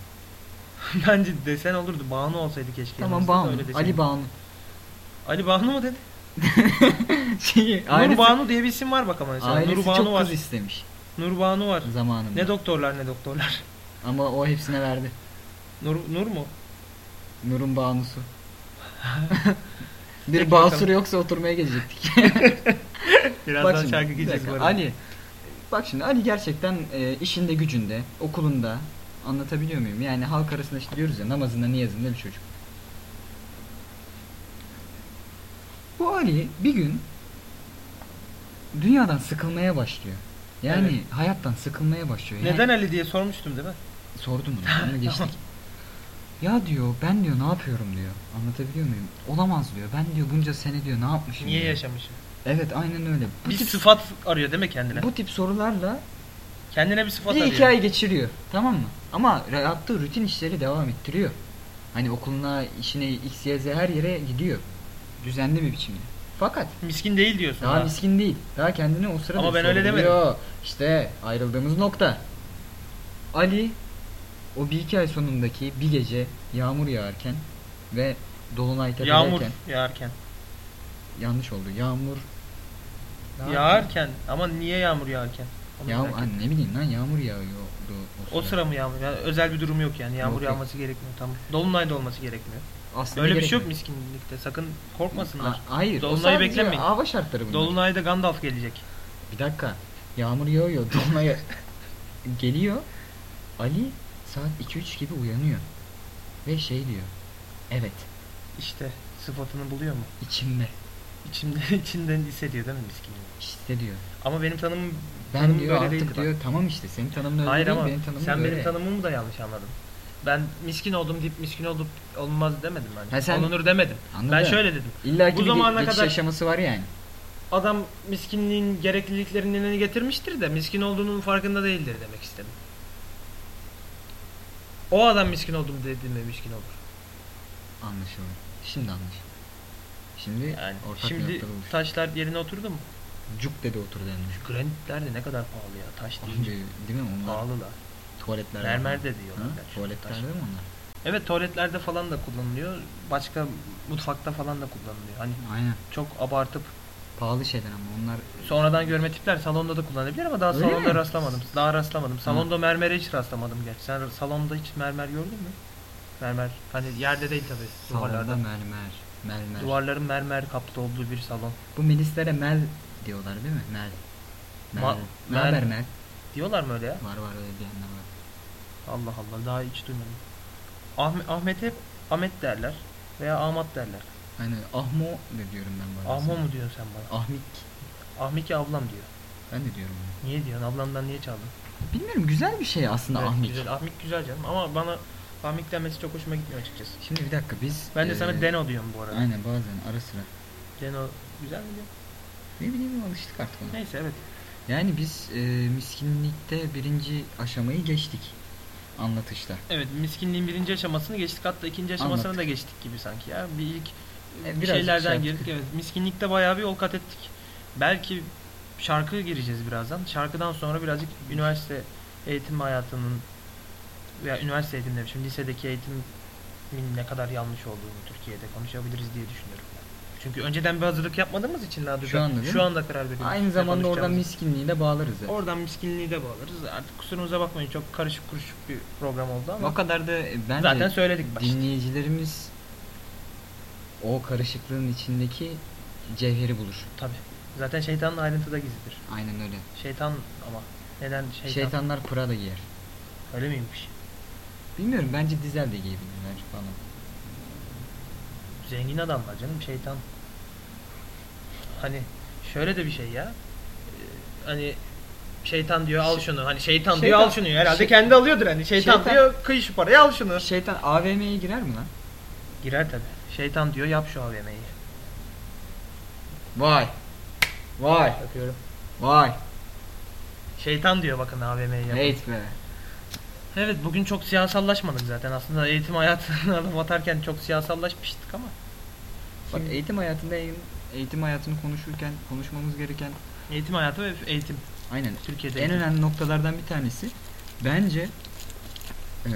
Bence desen olurdu. Banu olsaydı keşke. Tamam Banu. Ali Banu. Ali Banu mu dedi? Şeyi, Nur Banu diye bir isim var bak ama mesela. ailesi Nur Banu çok var. kız istemiş Nur Banu var. zamanında. Ne doktorlar ne doktorlar. Ama o hepsine verdi. Nur, Nur mu? Nur'un Banu'su. bir basur yoksa oturmaya gelecektik. Birazdan şimdi, şarkı bir gidecek bu arada. Ali. Bak şimdi Ali gerçekten e, işinde gücünde, okulunda anlatabiliyor muyum? Yani halk arasında işte diyoruz ya namazında niyazında bir çocuk. Bu Ali bir gün dünyadan sıkılmaya başlıyor. Yani Evet. hayattan sıkılmaya başlıyor. Yani Neden Ali diye sormuştum değil mi? Sordum bunu. Onu geçtik. ya diyor ben diyor ne yapıyorum diyor. Anlatabiliyor muyum? Olamaz diyor. Ben diyor bunca sene diyor ne yapmışım Niye diyor. yaşamışım? Evet aynen öyle. Bu Bir tip, sıfat arıyor değil mi kendine? bu tip sorularla Kendine bir sıfat bir arıyor. iki ay geçiriyor. Tamam mı? Ama yaptığı rutin işleri devam ettiriyor. Hani okuluna, işine, x, y, z her yere gidiyor. Düzenli bir biçimde. Fakat Miskin değil diyorsun. daha ha. miskin değil. Daha kendini o sırada Ama ben öyle sorguluyor. İşte ayrıldığımız nokta. Ali o bir iki ay sonundaki bir gece yağmur yağarken ve dolunay tepederken Yağmur yağarken. yanlış oldu. Yağmur Yağarken ama niye yağmur yağarken? Onu Yağmur, merak hani ne bileyim lan yağmur yağıyordu o, O sıra mı yağmur? Yani özel bir durum yok yani. Yağmur Yok, yok. yağması gerekmiyor. Tamam. Dolunay da olması gerekmiyor. Aslında Öyle bir şey yok miskinlikte. Sakın korkmasınlar. A- hayır. Dolunay'ı beklemeyin. Hava şartları bunlar. Dolunay'da Gandalf gelecek. Bir dakika. Yağmur yağıyor. Dolunay geliyor. Ali saat 2-3 gibi uyanıyor. Ve şey diyor. Evet. İşte sıfatını buluyor mu? içimde. İçimde, içinden hissediyor değil mi miskinliği? İşte diyor. Ama benim tanımım Ben tanımım diyor böyle artık değildi bak. diyor tamam işte senin tanımın öyle Hayır değil ama benim tanımım sen böyle. benim tanımımı da yanlış anladın. Ben miskin oldum deyip miskin olup olmaz demedim ben. Ha, sen- Olunur demedim. Anladım. Ben şöyle dedim. İlla ki Bu bir zamana geçiş kadar- aşaması var yani. Adam miskinliğin gerekliliklerini getirmiştir de miskin olduğunun farkında değildir demek istedim. O adam miskin oldum dedi mi miskin olur. Anlaşıldı. Şimdi anlaşıldı. Şimdi Yani ortak şimdi noktada buluştuk. taşlar yerine oturdu mu? Cuk dedi oturdu yanına. Granitler de ne kadar pahalı ya taş deyince. Abi, değil mi onlar? Pahalılar. Tuvaletlerde Mermer de diyorlar. Ha? gerçi. Tuvaletlerde Taş. mi onlar? Evet tuvaletlerde falan da kullanılıyor. Başka mutfakta falan da kullanılıyor. Hani Aynen. çok abartıp Pahalı şeyler ama onlar sonradan görme tipler salonda da kullanılabilir ama daha Öyle salonda mi? rastlamadım. Daha rastlamadım. Salonda mermere hiç rastlamadım gerçi. Sen salonda hiç mermer gördün mü? Mermer hani yerde değil tabii salonda duvarlarda. mermer. Mermer. Duvarların mermer kaplı olduğu bir salon. Bu milislere mel diyorlar değil mi? Mel. Mel. Ma- ne haber mel. mel? Diyorlar mı öyle ya? Var var öyle diyenler var. Allah Allah daha hiç duymadım. Ahmet, Ahmet'e Ahmet derler veya Ahmet derler. Hani ahmo de diyorum ben bazen. Ahmo mu diyorsun sen bana? Ahmik. Ahmiki ablam diyor. Ben de diyorum onu. Niye diyorsun? Ablamdan niye çaldın? Bilmiyorum güzel bir şey aslında Evet, ahmik. Güzel. Ahmik güzel canım ama bana Ahmik denmesi çok hoşuma gitmiyor açıkçası. Şimdi bir dakika biz... Ben de eee, sana Deno diyorum bu arada. Aynen bazen ara sıra. Deno güzel mi diyor? Ne bileyim alıştık artık ona. Neyse evet. Yani biz eee, miskinlikte birinci aşamayı geçtik. Anlatışta. Evet miskinliğin birinci aşamasını geçtik hatta ikinci aşamasını Anlattık. da geçtik gibi sanki ya. Bir ilk E, bir birazcık şeylerden şey girdik evet. Miskinlikte bayağı bir yol kat ettik. Belki şarkı gireceğiz birazdan. Şarkıdan sonra birazcık üniversite eğitim hayatının veya üniversite eğitim demişim lisedeki eğitimin ne kadar yanlış olduğunu Türkiye'de konuşabiliriz diye düşünüyorum. ben. Çünkü önceden bir hazırlık yapmadığımız için daha Şu anda şu anda karar veriyoruz. Aynı zamanda oradan miskinliği de bağlarız. zaten. Oradan miskinliği de bağlarız. Artık kusurunuza bakmayın çok karışık kuruşuk bir program oldu ama O kadar da e, bence zaten söyledik başta. dinleyicilerimiz o karışıklığın içindeki cevheri bulur. Tabi. Zaten şeytanın ayrıntıda gizlidir. Aynen öyle. Şeytan ama neden şeytan? Şeytanlar Prada giyer. Öyle miymiş? Bilmiyorum bence dizel de giyebilirler falan. Zengin adamlar canım şeytan. Hani şöyle de bir şey ya. Ee, Hani şeytan diyor al şunu. Hani şeytan, diyor Şeytan- al şunu. Herhalde şey- kendi alıyordur hani. Şeytan, Şeytan- diyor kıy şu parayı al şunu. Şeytan AVM'ye girer mi lan? Girer tabi. Şeytan diyor yap şu AVM'yi. Vay. Vay. Yapıyorum. Vay. Şeytan diyor bakın AVM'yi yap. Hate be. Evet bugün çok siyasallaşmadık zaten. Aslında eğitim hayatına adım atarken çok siyasallaşmıştık ama. Bak Şimdi- eğitim hayatında eğitim hayatını konuşurken konuşmamız gereken Eğitim hayatı ve eğitim. aynen Türkiye'de en eğitim. önemli noktalardan bir tanesi bence e,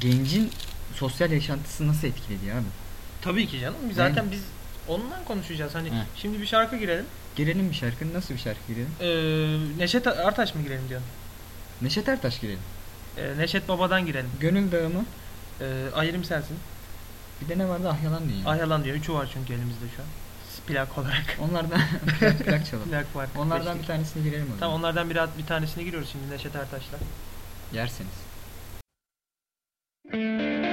gencin sosyal yaşantısı nasıl etkiledi abi? Tabii ki canım. Zaten biz ondan konuşacağız. Hani He. şimdi bir şarkı girelim. Girelim bir şarkı nasıl bir şarkı girelim? Ee, Neşet Artaş mı girelim diyorsun? Neşet Ertaş girelim. Ee, Neşet Baba'dan girelim. Gönül Dağı mı? Ee, Ayrım Sensin. Bir de ne vardı? Ah yalan dünya. Ah yalan diyor. Üçü var çünkü elimizde şu an. Plak olarak. Onlardan plak, plak çalalım. Plak var. Onlardan bir tanesini girelim o zaman. Tamam onlardan bir, bir tanesine giriyoruz şimdi Neşet Ertaş'la. Yerseniz. Gönül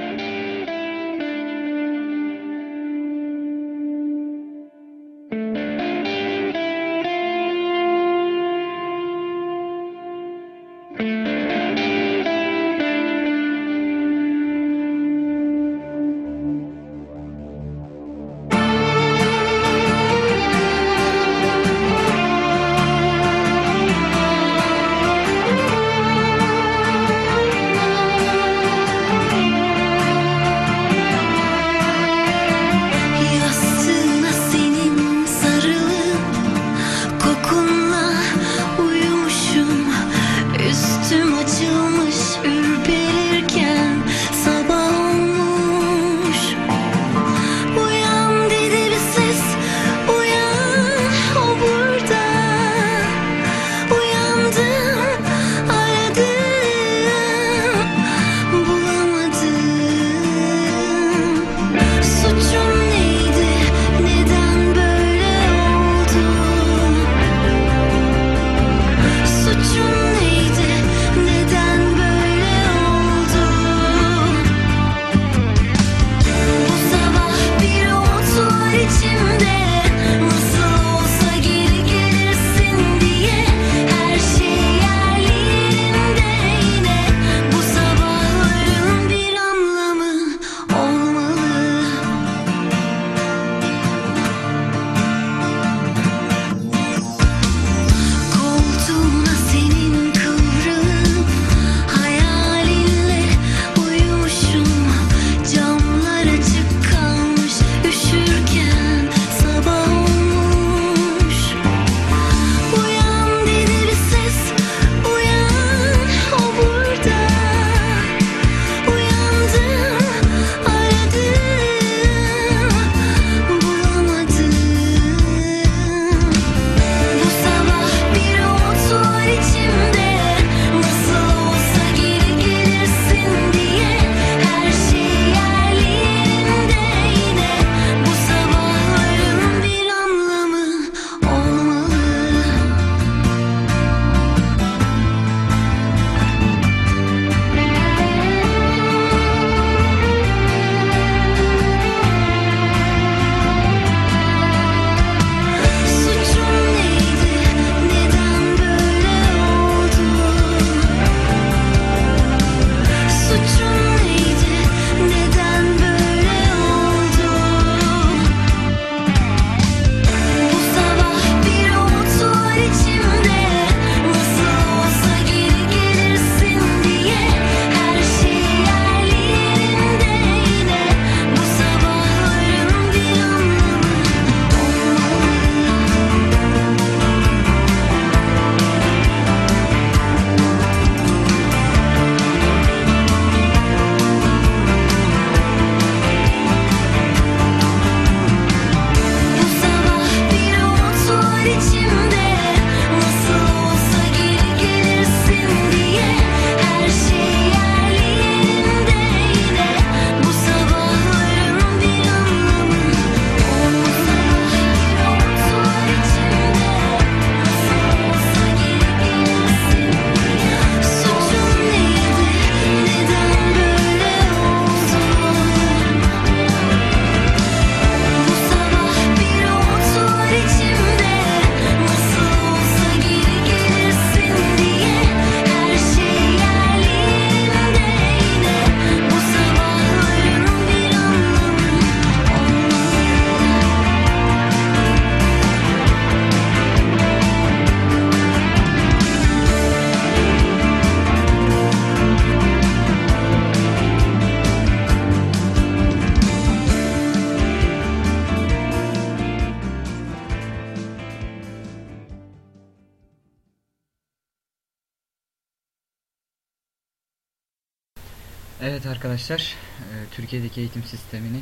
arkadaşlar, e, Türkiye'deki eğitim sistemini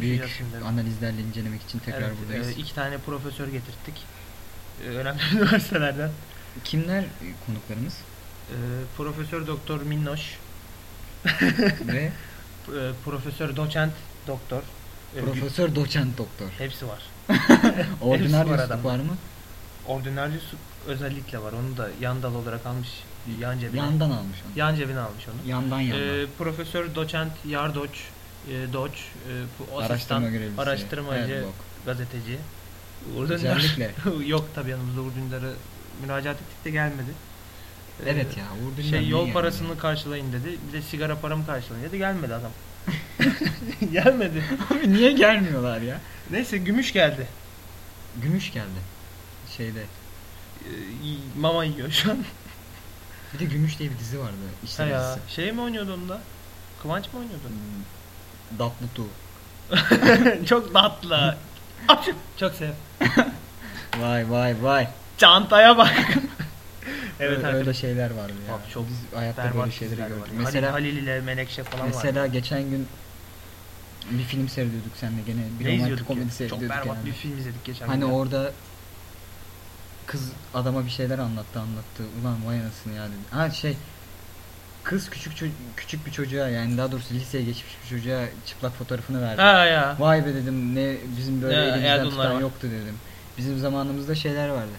büyük şimdi. analizlerle incelemek için tekrar Evet, buradayız. e, iki tane profesör getirttik. E, önemli üniversitelerden. Kimler e, konuklarımız E, Profesör Doktor Minnoş, ve e, Profesör Doçent Doktor. Profesör Doçent Doktor. Hepsi var. Ordinarius var var mı? Ordinarius özellikle var. Onu da yan dal olarak almış. Yan cebine. Yandan almış onu. Yan cebine almış onu. Yandan yandan. E, Profesör Doçent Yardoç, e, Doç, e, asistan, Araştırma görevlisi. araştırmacı, Evet, gazeteci. Urdundar. Özellikle. Yok tabii yanımızda Urdundar'ı müracaat ettik de gelmedi. E, Evet ya. Urdun'dan Şey niye yol parasını karşılayın dedi. Bir de sigara paramı karşılayın dedi. Gelmedi adam. gelmedi. Abi niye gelmiyorlar ya? Neyse gümüş geldi. Gümüş geldi. Şeyde. Ee, mama yiyor şu an. Bir de Gümüş diye bir dizi vardı. İşte Ha ya. dizisi. Şey mi oynuyordu onda? Kıvanç mı oynuyordu? Hmm, Datlı Tu. Çok tatlı. Çok sev. Vay vay vay. Çantaya bak. evet öyle, arkadaşlar. öyle şeyler vardı ya. Abi çok Biz hayatta Berbat böyle şeyleri diziler var. gördük. Halil, Mesela Halil ile Menekşe falan var. mesela geçen gün bir film seyrediyorduk seninle gene bir Ne romantik izliyorduk komedi ki? Çok seyrediyorduk berbat yani. bir film izledik geçen Hani gün. ya. orada kız adama bir şeyler anlattı anlattı. Ulan vay anasını ya dedi. Ha şey kız küçük küçük bir çocuğa yani daha doğrusu liseye geçmiş bir çocuğa çıplak fotoğrafını verdi. Ha ya. Vay be dedim ne bizim böyle Ya, elimizden tutan var. yoktu dedim. Bizim zamanımızda şeyler vardı.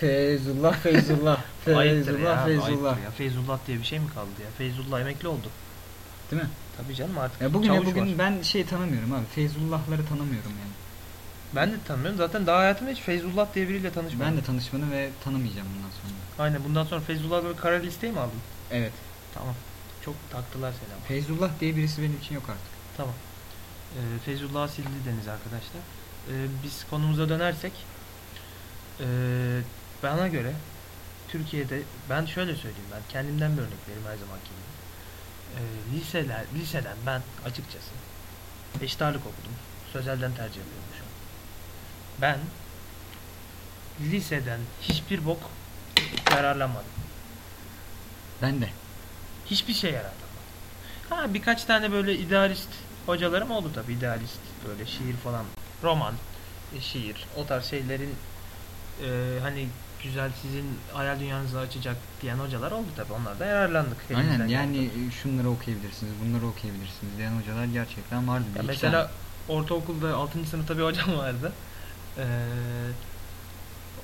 Feyzullah Feyzullah Feyzullah ya, Feyzullah. ya. Feyzullah diye bir şey mi kaldı ya? Feyzullah emekli oldu. Değil mi? Tabii canım artık. Ya bugün çavuş bugün var. ben şey tanımıyorum abi. Feyzullah'ları tanımıyorum yani. Ben de tanımıyorum. Zaten daha hayatımda hiç Feyzullah diye biriyle tanışmadım. Ben de tanışmanı ve tanımayacağım bundan sonra. Aynen bundan sonra Feyzullah'la kara listeye mi aldın? Evet. Tamam. Çok taktılar seni ama. Feyzullah diye birisi benim için yok artık. Tamam. Ee, Feyzullah sildi deniz arkadaşlar. Ee, biz konumuza dönersek ee, bana göre Türkiye'de ben şöyle söyleyeyim ben kendimden bir örnek vereyim her zamanki gibi. Ee, liseler, liseden ben açıkçası eşitarlık okudum. Sözelden tercih ediyorum. Ben liseden hiçbir bok yararlanmadım. Ben de. Hiçbir şey yararlanmadı. Ha birkaç tane böyle idealist hocalarım oldu tabi idealist böyle şiir falan roman e, şiir o tarz şeylerin e, hani güzel sizin hayal dünyanızı açacak diyen hocalar oldu tabi onlar da yararlandık. Aynen yani e, şunları okuyabilirsiniz, bunları okuyabilirsiniz diyen hocalar gerçekten vardı. Ya mesela ortaokulda 6. sınıfta bir hocam vardı. Ee,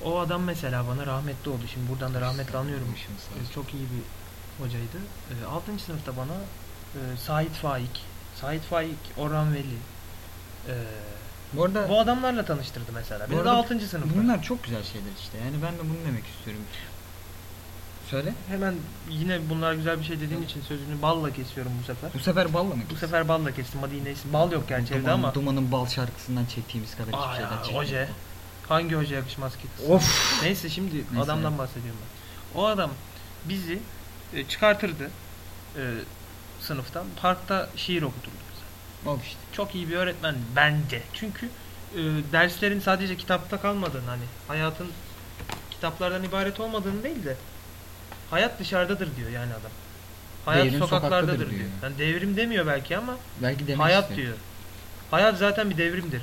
o adam mesela bana rahmetli oldu. Şimdi buradan da rahmetli anıyorum. Ee, Çok iyi bir hocaydı. Ee, 6. sınıfta bana e, Sait Faik, Sait Faik, Orhan Veli e, Bu arada bu adamlarla tanıştırdı mesela. Beni de arada 6. sınıfta. bunlar çok güzel şeyler işte. Yani ben de bunu demek istiyorum. Söyle. Hemen yine bunlar güzel bir şey dediğim için sözünü balla kesiyorum bu sefer. Bu sefer balla mı? Bu sefer balla kestim. Hadi yine bal yok gerçi evde ama. Duman'ın bal şarkısından çektiğimiz kadar Aa hiçbir ya, şeyden çekmedik. hoca. Hangi hoca yakışmaz ki kız? Of. Neyse şimdi Neyse. adamdan bahsediyorum ben. O adam bizi e, çıkartırdı e, sınıftan. Parkta şiir okuturdu bize. Of işte. Çok iyi bir öğretmen bence. Çünkü e, derslerin sadece kitapta kalmadığını hani hayatın kitaplardan ibaret olmadığını değil de hayat dışarıdadır diyor yani adam. Hayat Devrim sokaklardadır diyor. diyor. Yani devrim demiyor belki ama Belki demek hayat istiyor. diyor. Hayat zaten bir devrimdir.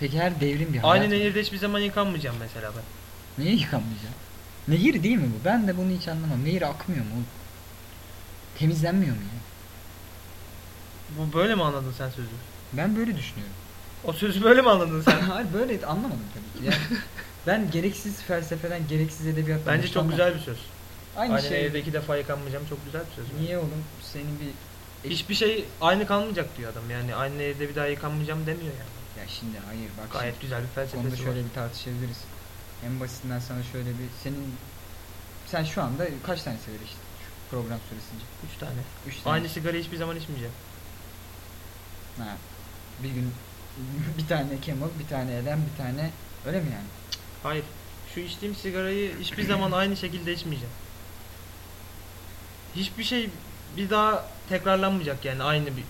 Peki her devrim bir hayat Aynı mı? nehirde hiçbir zaman yıkanmayacağım mesela ben. Niye yıkanmayacağım? Nehir değil mi bu? Ben de bunu hiç anlamam. Nehir akmıyor mu? Temizlenmiyor mu ya? Bu böyle mi anladın sen sözü? Ben böyle düşünüyorum. O sözü böyle mi anladın sen? Hayır böyle anlamadım tabii ki. Yani ben gereksiz felsefeden, gereksiz edebiyattan Bence çok hoşlanmam. güzel bir söz. Aynı Aynı şey. evde iki defa yıkanmayacağım çok güzel bir söz. Niye oğlum? Senin bir Hiçbir şey aynı kalmayacak diyor adam. Yani aynı evde bir daha yıkanmayacağım demiyor yani. Ya şimdi hayır bak Gayet güzel bir şimdi, konuda felsefesi şöyle var. bir tartışabiliriz. En basitinden sana şöyle bir senin sen şu anda kaç tane sigara içtin şu program süresince? Üç tane. Üç tane. Aynı sigara hiçbir zaman içmeyeceğim. Ha. Bir gün bir tane Kemal, bir tane Eden, bir tane öyle mi yani? Hayır. Şu içtiğim sigarayı hiçbir zaman aynı şekilde içmeyeceğim. Hiçbir şey bir daha tekrarlanmayacak yani aynı bir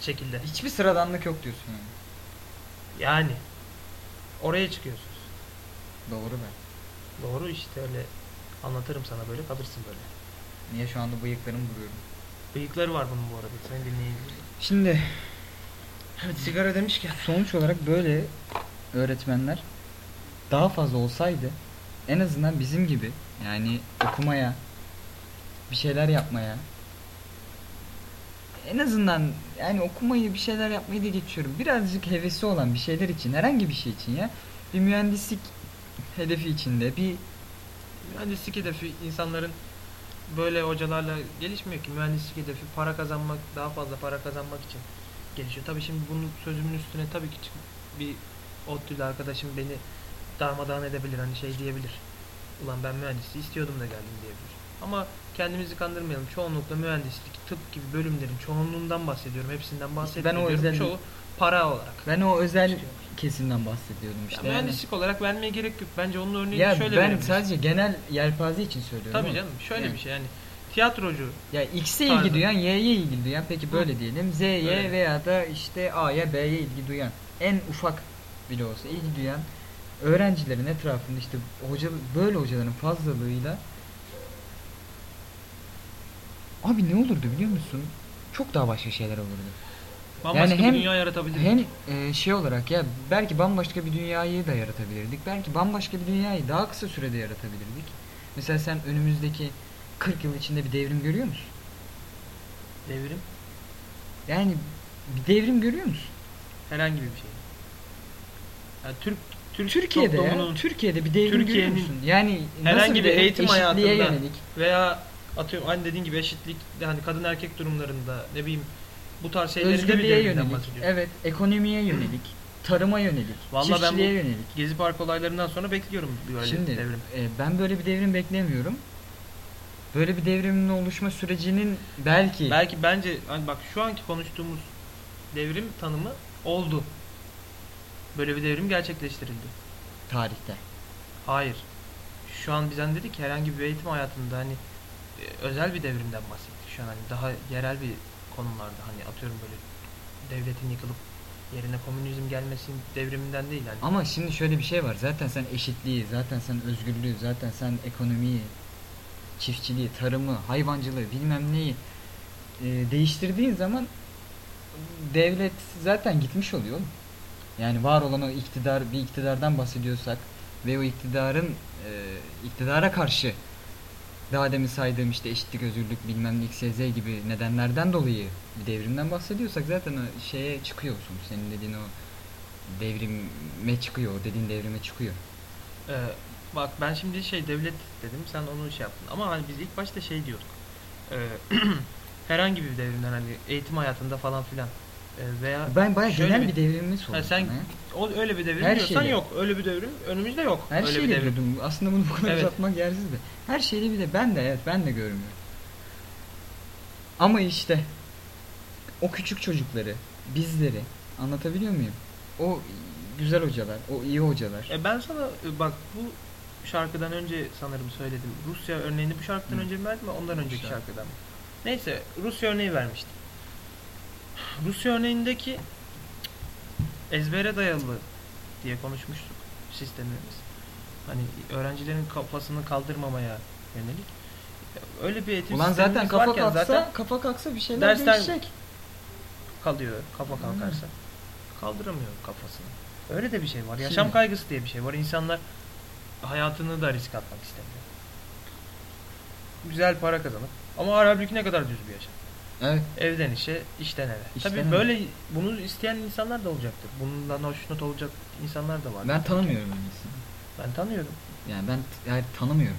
şekilde. Hiçbir sıradanlık yok diyorsun yani. Yani. Oraya çıkıyorsunuz. Doğru be. Doğru işte öyle anlatırım sana böyle kalırsın böyle. Niye şu anda bıyıklarımı vuruyorum? Bıyıkları var bunun bu arada. Sen dinleyin. Şimdi Evet sigara demişken. sonuç olarak böyle öğretmenler daha fazla olsaydı en azından bizim gibi yani okumaya bir şeyler yapmaya en azından yani okumayı bir şeyler yapmayı da geçiyorum. Birazcık hevesi olan bir şeyler için herhangi bir şey için ya bir mühendislik hedefi içinde bir Mühendislik hedefi insanların böyle hocalarla gelişmiyor ki. Mühendislik hedefi para kazanmak, daha fazla para kazanmak için gelişiyor. Tabii şimdi bunun sözümün üstüne tabii ki bir ODTÜ'lü arkadaşım beni darmadağın edebilir. Hani şey diyebilir. Ulan ben mühendisliği istiyordum da geldim diyebilir. Ama kendimizi kandırmayalım. Çoğunlukla mühendislik, tıp gibi bölümlerin çoğunluğundan bahsediyorum. Hepsinden bahsetmiyorum. özel- Çoğu para olarak. ben o özel İstiyor. kesimden bahsediyordum Ya işte. yani. mühendislik olarak vermeye gerek yok. Bence onun örneğini Ya şöyle ben sadece genel yelpaze için söylüyorum. Tabii canım. Şöyle Yani. bir şey yani. Tiyatrocu Ya X'e Tarzı. ilgi duyan, Y'ye ilgi duyan peki böyle diyelim. Z'ye veya da işte A'ya, B'ye ilgi duyan en ufak bile olsa ilgi duyan öğrencilerin etrafında işte hoca böyle hocaların fazlalığıyla abi ne olurdu biliyor musun? Çok daha başka şeyler olurdu. bambaşka Yani hem- bir dünya yaratabilir. Hem e, şey olarak ya belki bambaşka bir dünyayı da yaratabilirdik. Belki bambaşka bir dünyayı daha kısa sürede yaratabilirdik. Mesela sen önümüzdeki 40 yıl içinde bir devrim görüyor musun? Devrim Yani bir devrim görüyor musun? herhangi bir şey. Yani Türk Türkiye'de ya, Türkiye'de bir devrim Türkiye'nin? Yani herhangi bir eğitim hayatında yönelik. veya atıyorum hani dediğin gibi eşitlik hani kadın erkek durumlarında ne bileyim bu tarz şeylerin de bir yönelik. Evet, ekonomiye yönelik, tarıma yönelik, Vallahi ben çiftçiliğe bu yönelik. Gezi Park olaylarından sonra bekliyorum böyle Şimdi devrim. e, ben böyle bir devrim beklemiyorum. Böyle bir devrimin oluşma sürecinin belki Belki bence hani bak şu anki konuştuğumuz devrim tanımı oldu. Böyle bir devrim gerçekleştirildi. tarihte. Hayır. Şu an bizden dedik ki herhangi bir eğitim hayatında hani e, özel bir devrimden bahsettik. Şu an hani daha yerel bir konularda hani atıyorum böyle devletin yıkılıp yerine komünizm gelmesinin devriminden değil yani. Ama şimdi şöyle bir şey var. Zaten sen eşitliği, zaten sen özgürlüğü, zaten sen ekonomiyi, çiftçiliği, tarımı, hayvancılığı, bilmem neyi e, değiştirdiğin zaman devlet zaten gitmiş oluyor. oğlum. Yani var olan o iktidar, bir iktidardan bahsediyorsak ve o iktidarın e, iktidara karşı daha demin saydığım işte eşitlik, özgürlük, bilmem ne, XYZ gibi nedenlerden dolayı bir devrimden bahsediyorsak zaten o şeye çıkıyor sonuç. Senin dediğin o devrime çıkıyor, o dediğin devrime çıkıyor. Ee, bak ben şimdi şey devlet dedim sen onu şey yaptın ama hani biz ilk başta şey diyorduk. Ee, herhangi bir devrimden hani eğitim hayatında falan filan veya Ben bayağı genel bir, devrimi sordum. Ha, sen o öyle bir devrim Her diyorsan şeyle. yok. Öyle bir devrim önümüzde yok. Her öyle şeyi bir devrim. biliyordum. Aslında bunu bu kadar Evet. uzatmak yersiz de. Her şeyle bir de ben de evet ben de görmüyorum. Ama işte o küçük çocukları, bizleri anlatabiliyor muyum? O güzel hocalar, o iyi hocalar. E ben sana e, bak bu şarkıdan önce sanırım söyledim. Rusya örneğini bu şarkıdan Hı. önce mi verdim ondan önceki Şarkı. şarkıdan mı? Neyse Rusya örneği vermiştim. Rusya örneğindeki ezbere dayalı diye konuşmuştuk sistemimiz. Hani öğrencilerin kafasını kaldırmamaya yönelik. Öyle bir eğitim Ulan zaten kafa varken kalksa, zaten kafa kalksa bir şeyler Dersler- değişecek. kalıyor kafa kalkarsa. Kaldıramıyor kafasını. Öyle de bir şey var. Yaşam Şimdi- kaygısı diye bir şey var. İnsanlar hayatını da risk atmak istemiyor. Güzel para kazanıp ama halbuki ne kadar düz bir yaşam. Evet. Evden işe, işten eve. İşten Tabii eve. böyle bunu isteyen insanlar da olacaktır. Bundan hoşnut olacak insanlar da var. Ben tanımıyorum öyle insanı. Ben tanıyorum. Yani ben yani tanımıyorum.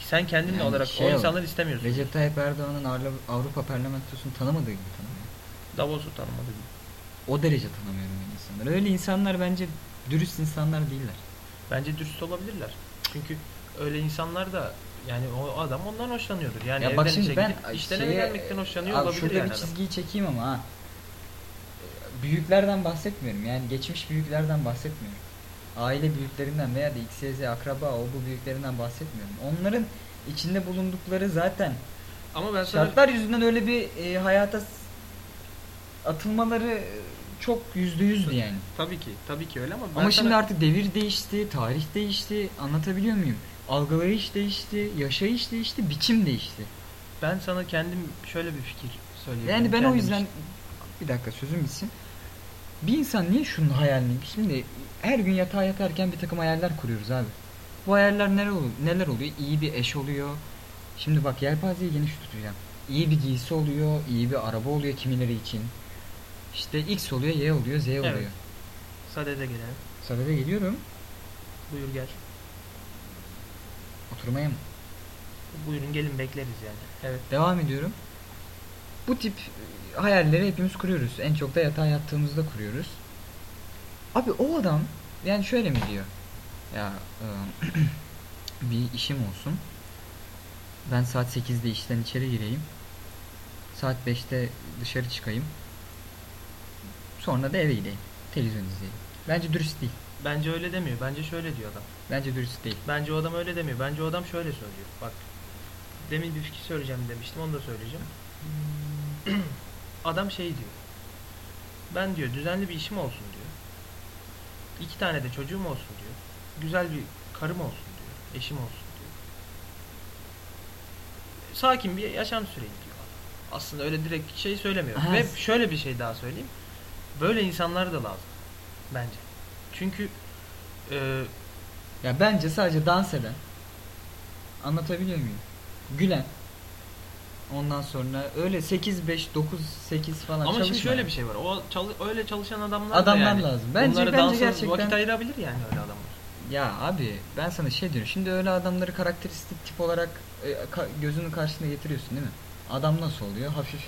Sen kendin Yani olarak şey o olur. insanları istemiyorsun. Recep Tayyip Erdoğan'ın Avrupa Parlamentosunu tanımadığı gibi tanımıyorum. Davos'u tanımadı. O derece tanımıyorum öyle insanları. Öyle insanlar bence dürüst insanlar değiller. Bence dürüst olabilirler. Çünkü öyle insanlar da yani o adam ondan hoşlanıyordur. Yani ya bak şimdi işe ben gidip işten şeye- gelmekten hoşlanıyor Abi olabilir şurada yani bir adam. çizgiyi çekeyim ama ha. Büyüklerden bahsetmiyorum. Yani geçmiş büyüklerden bahsetmiyorum. Aile büyüklerinden veya da XYZ akraba o bu büyüklerinden bahsetmiyorum. Onların içinde bulundukları zaten Ama ben sana şartlar yüzünden öyle bir e, hayata atılmaları çok yüzde yüzdü yani. tabii ki tabii ki öyle ama Ama şimdi sana- artık devir değişti, tarih değişti. Anlatabiliyor muyum? Algılayış değişti, yaşayış değişti, biçim değişti. ben sana kendim şöyle bir fikir söyleyebilirim. Yani ben o kendim yüzden için. bir dakika sözüm bitsin. Bir insan niye şunun hayalini şimdi her gün yatağa yatarken bir takım hayaller kuruyoruz abi. Bu hayaller neler oluyor? Neler oluyor? İyi bir eş oluyor. Şimdi bak yelpazeyi geniş tutacağım. İyi bir giysi oluyor, iyi bir araba oluyor kimileri için. İşte X oluyor, Y oluyor, Z oluyor. Evet. Sadede gelelim. Sadede geliyorum. Buyur gel. Oturmaya mı? Buyurun gelin bekleriz yani. Evet. Devam ediyorum. Bu tip hayalleri hepimiz kuruyoruz. En çok da yatağa yattığımızda kuruyoruz. Abi o adam yani şöyle mi diyor? Ya e, bir işim olsun. Ben saat 8'de işten içeri gireyim. Saat 5'te dışarı çıkayım. Sonra da eve gideyim. Televizyon izleyeyim. Bence dürüst değil. Bence öyle demiyor. Bence şöyle diyor adam. Bence dürüst değil. Bence o adam öyle demiyor. Bence o adam şöyle söylüyor. Bak. Demin bir fikir söyleyeceğim demiştim. Onu da söyleyeceğim. adam şey diyor. Ben diyor düzenli bir işim olsun diyor. İki tane de çocuğum olsun diyor. Güzel bir karım olsun diyor. Eşim olsun diyor. Sakin bir yaşam süreyim diyor. Aslında öyle direkt şey söylemiyor. Ve şöyle bir şey daha söyleyeyim. Böyle insanlar da lazım. Bence. Çünkü e, Ya bence sadece dans eden anlatabiliyor muyum? Gülen ondan sonra öyle 8 5 9 8 falan Ama şimdi çalışmayan. şöyle bir şey var. O çalı- öyle çalışan adamlar Adamlar da yani. lazım. Bence- Bunları bence dansa gerçekten- vakit ayırabilir yani öyle adamlar. Ya abi ben sana şey diyorum. Şimdi öyle adamları karakteristik tip olarak e, ka- gözünün karşısına getiriyorsun değil mi? Adam nasıl oluyor? Hafif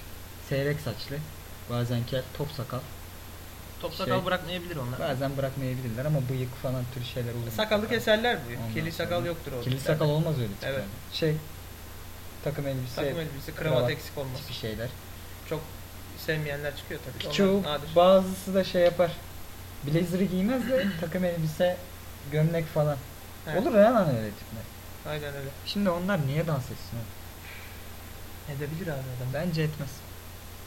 seyrek saçlı, bazen kel, top sakal. Top Şey- sakal bırakmayabilir onlar. Bazen bırakmayabilirler ama bıyık falan tür şeyler olur. Sakalı keserler bu. Ondan Kirli sakal yoktur o. Kirli sakal olmaz öyle. Evet. Şey takım elbise, Takım elbise, kravat, kravat eksik olmaz. tipi şeyler. Çok sevmeyenler çıkıyor tabii. Çoğu bazısı da şey yapar. Blazer'ı giymez de takım elbise, gömlek falan. Evet. Olur ya lan öyle tipler. Aynen öyle. Şimdi onlar niye dans etsin? Edebilir abi adam. Bence etmez.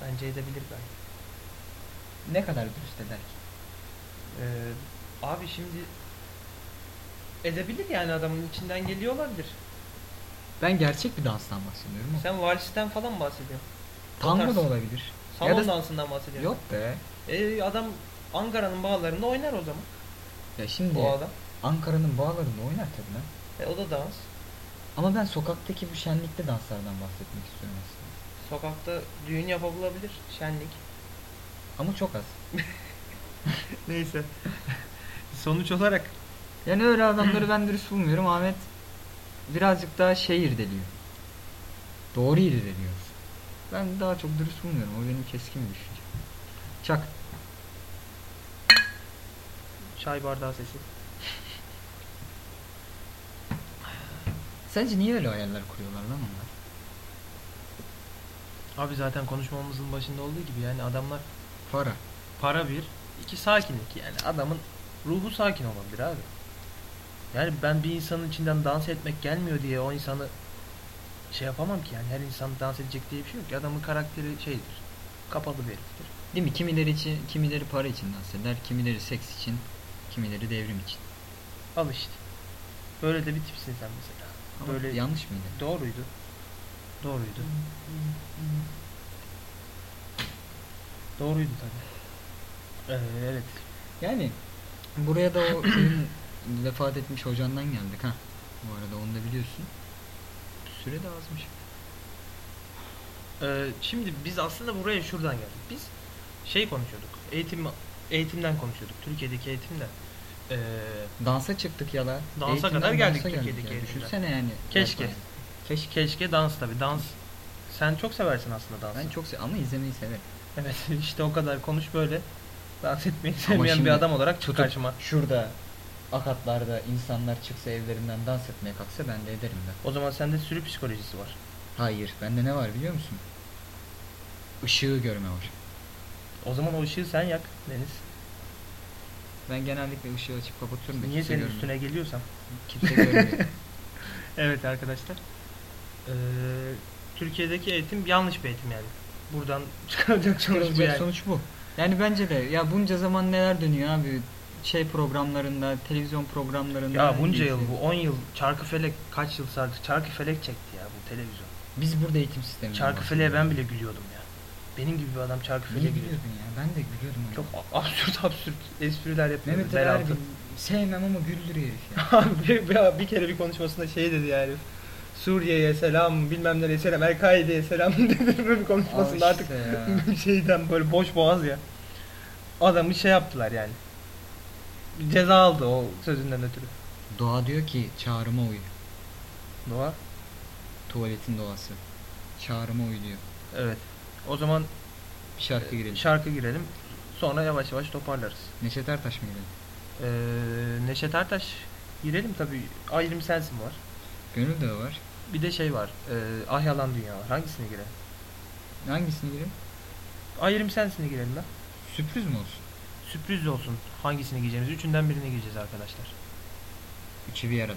Bence edebilir ben. Ne kadar dürüst eder ki? Ee, abi şimdi edebilir yani adamın içinden geliyor olabilir. Ben gerçek bir danstan bahsediyorum. ama. Sen valisten falan mı bahsediyorsun? Tango da olabilir. Salon Ya da- dansından bahsediyorsun. Yok be. E, adam Ankara'nın bağlarında oynar o zaman. Ya şimdi O adam. Ankara'nın bağlarında oynar tabii lan. E, o da dans. Ama ben sokaktaki bu şenlikte danslardan bahsetmek istiyorum aslında. Sokakta düğün yapabilir. Şenlik. Ama çok az. Neyse. Sonuç olarak Yani öyle adamları ben dürüst bulmuyorum. Ahmet birazcık daha şey irdeliyor. Doğru irdeliyor. Ben daha çok dürüst bulmuyorum. O benim keskin bir düşünce. Çak. çay bardağı sesi. Sence niye öyle hayaller kuruyorlar lan onlar? Abi zaten konuşmamızın başında olduğu gibi yani adamlar Para. para bir, iki sakinlik yani adamın ruhu sakin olabilir abi. Yani ben bir insanın içinden dans etmek gelmiyor diye o insanı şey yapamam ki yani her insan dans edecek diye bir şey yok ki adamın karakteri şeydir. Kapalı bir heriftir. Değil mi? Kimileri için, kimileri para için dans eder, kimileri seks için, kimileri devrim için. Al işte. Böyle de bir tipsin sen mesela. Ama Böyle yanlış mıydı? doğruydu. Doğruydu. Doğruydu tabii. Ee, evet. Yani buraya da o senin vefat etmiş hocandan geldik ha. Bu arada onu da biliyorsun. Süre de azmış. Ee, şimdi biz aslında buraya şuradan geldik. Biz şey konuşuyorduk. Eğitim eğitimden konuşuyorduk. Türkiye'deki eğitimden. Ee, Dansa çıktık ya la. Dansa Eğitimden kadar geldik dansa Türkiye'deki ya. eğitimden. Düşünsene yani. Keşke. Keşke. keşke, keşke dans tabi. Dans. Sen çok seversin aslında dansı. Ben çok se ama izlemeyi severim. Evet işte o kadar konuş böyle. Dans etmeyi sevmeyen şimdi bir adam olarak çık tutup karşıma. Şurada akatlarda insanlar çıksa evlerinden dans etmeye kalksa ben de ederim ben. O zaman sende sürü psikolojisi var. Hayır. Bende ne var biliyor musun? Işığı görme var. O zaman o ışığı sen yak Deniz. Ben genellikle ışığı açıp kapatıyorum da Niye kimse senin görmüyor. üstüne geliyorsam. Kimse görmüyor. Evet arkadaşlar. Ee, Türkiye'deki eğitim yanlış bir eğitim yani. Buradan çıkaracak sonuç bu yani. sonuç bu. Yani bence de ya bunca zaman neler dönüyor abi şey programlarında, televizyon programlarında. Ya bunca yıl bu 10 yıl Çarkıfelek kaç yıl sardı? Çarkıfelek çekti ya bu televizyon. Biz burada eğitim sistemi. Çarkıfelek'e ben bile gülüyordum ya. Benim gibi bir adam Çarkıfel'e Niye giriyor. gülüyordun ya? Ben de gülüyordum. Çok absürt absürt espriler yapıyor. Mehmet Ali sevmem ama güldürüyor herif ya. bir, bir, bir kere bir konuşmasında şey dedi yani. Suriye'ye selam, bilmem nereye selam, El-Kaide'ye selam dedi bir konuşmasında artık işte ya. şeyden böyle boş boğaz ya. Adamı şey yaptılar yani. Ceza aldı o sözünden ötürü. Doğa diyor ki çağrıma uyu. Doğa. Tuvaletin doğası. Çağrıma uyu diyor. Evet. O zaman Bir şarkı girelim. şarkı girelim. Sonra yavaş yavaş toparlarız. Neşet Ertaş mı girelim? Ee, Neşet Ertaş girelim tabii. Ayrım sensin var. Gönül Dağı var. Bir de şey var. E, ah yalan dünya var. Hangisine girelim? Hangisini girelim? Ayrım sensine girelim lan. Sürpriz mi olsun? Sürpriz olsun. Hangisini giyeceğimiz. Üçünden birini giyeceğiz arkadaşlar. Üçü bir arada.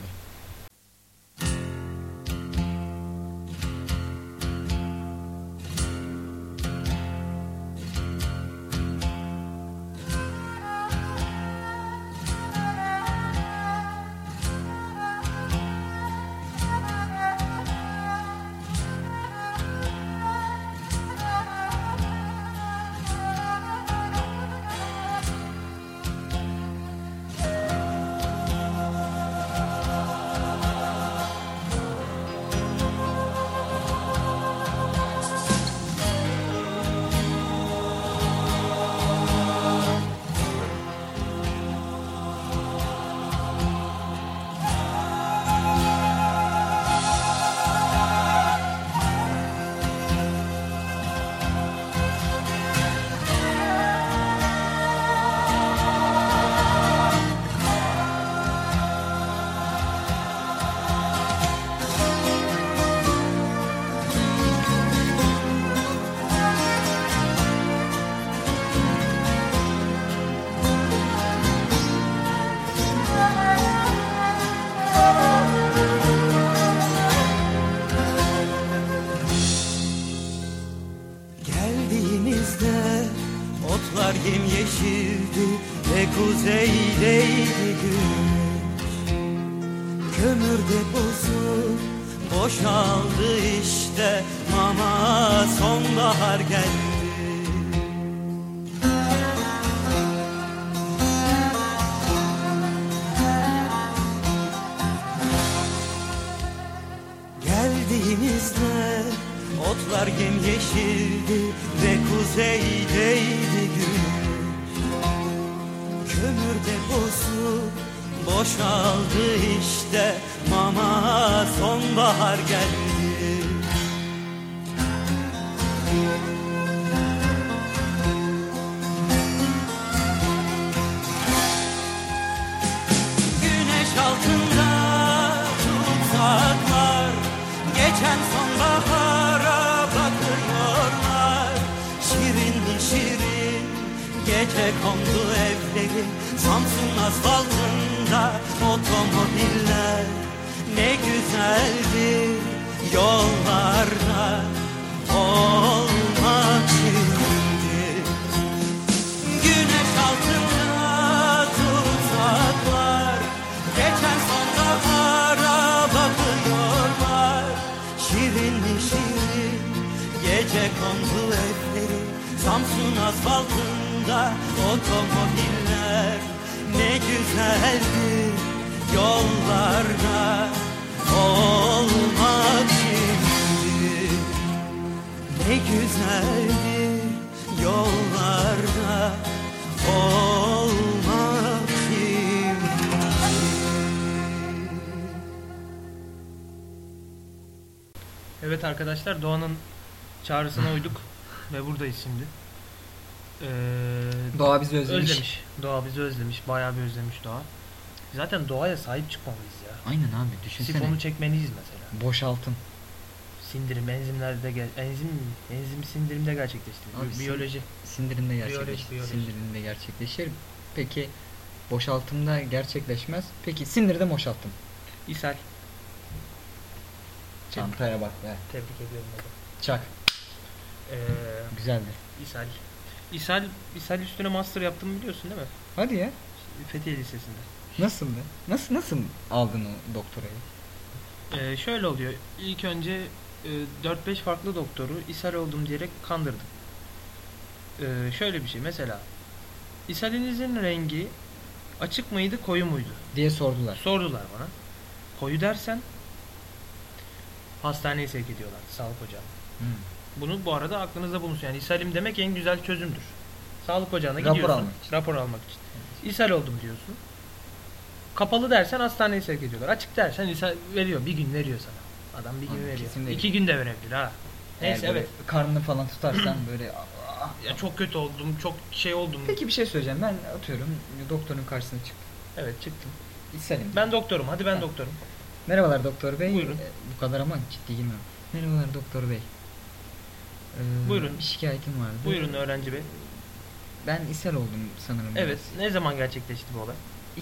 Arkadaşlar Doğan'ın çağrısına uyduk ve buradayız şimdi. Ee, Doğa bizi özlemiş. Doğa bizi özlemiş. Bayağı bir özlemiş Doğa. Zaten doğaya sahip çıkmalıyız ya. Aynen abi düşünsene. Sifonu çekmeliyiz mesela. Boşaltın. Sindirim, enzimlerde gel enzim enzim sindirimde gerçekleştirilir. Abi Bi- Biyoloji. Sindirimde gerçekleşir. biyoloji. Sindirimde gerçekleşir. Peki boşaltımda gerçekleşmez. Peki sindirde boşalttım. ishal. Çantaya bak be. Tebrik ediyorum hocam. Çak. Ee, Güzeldi. ishal. İshal, ishal üstüne master yaptım biliyorsun değil mi? Hadi ya. Fethiye Lisesi'nde. Nasıldı? Nasıl nasıl aldın o doktorayı? Ee, şöyle oluyor. İlk önce e, 4-5 farklı doktoru ishal oldum diyerek kandırdım. Ee, şöyle bir şey mesela ishalinizin rengi açık mıydı koyu muydu? diye sordular. Sordular bana. Koyu dersen hastaneye sevk ediyorlar sağlık ocağına. Hmm. Bunu bu arada aklınızda bulunsun. Yani ishalim demek en güzel çözümdür. Sağlık ocağına Rapor gidiyorsun. almak için. Rapor almak için. İshal oldum diyorsun. Kapalı dersen hastaneye sevk ediyorlar. Açık dersen ishal veriyor. Bir gün veriyor sana. Adam bir gün Anladım, veriyor. İki gün de verebilir ha. Neyse evet. Karnını falan tutarsan böyle Ya çok kötü oldum. Çok şey oldum. Peki bir şey söyleyeceğim. Ben atıyorum doktorun karşısına çık. Evet çıktım. İsterim. Ben doktorum. Hadi ben Ha. doktorum. Merhabalar doktor bey. Buyurun. Ee, bu kadar ama ciddi girmiyorum. Merhabalar doktor bey. Ee, Buyurun. Bir şikayetim vardı. Buyurun öğrenci bey. Ben ishal oldum sanırım. Evet. Ne zaman gerçekleşti bu olay?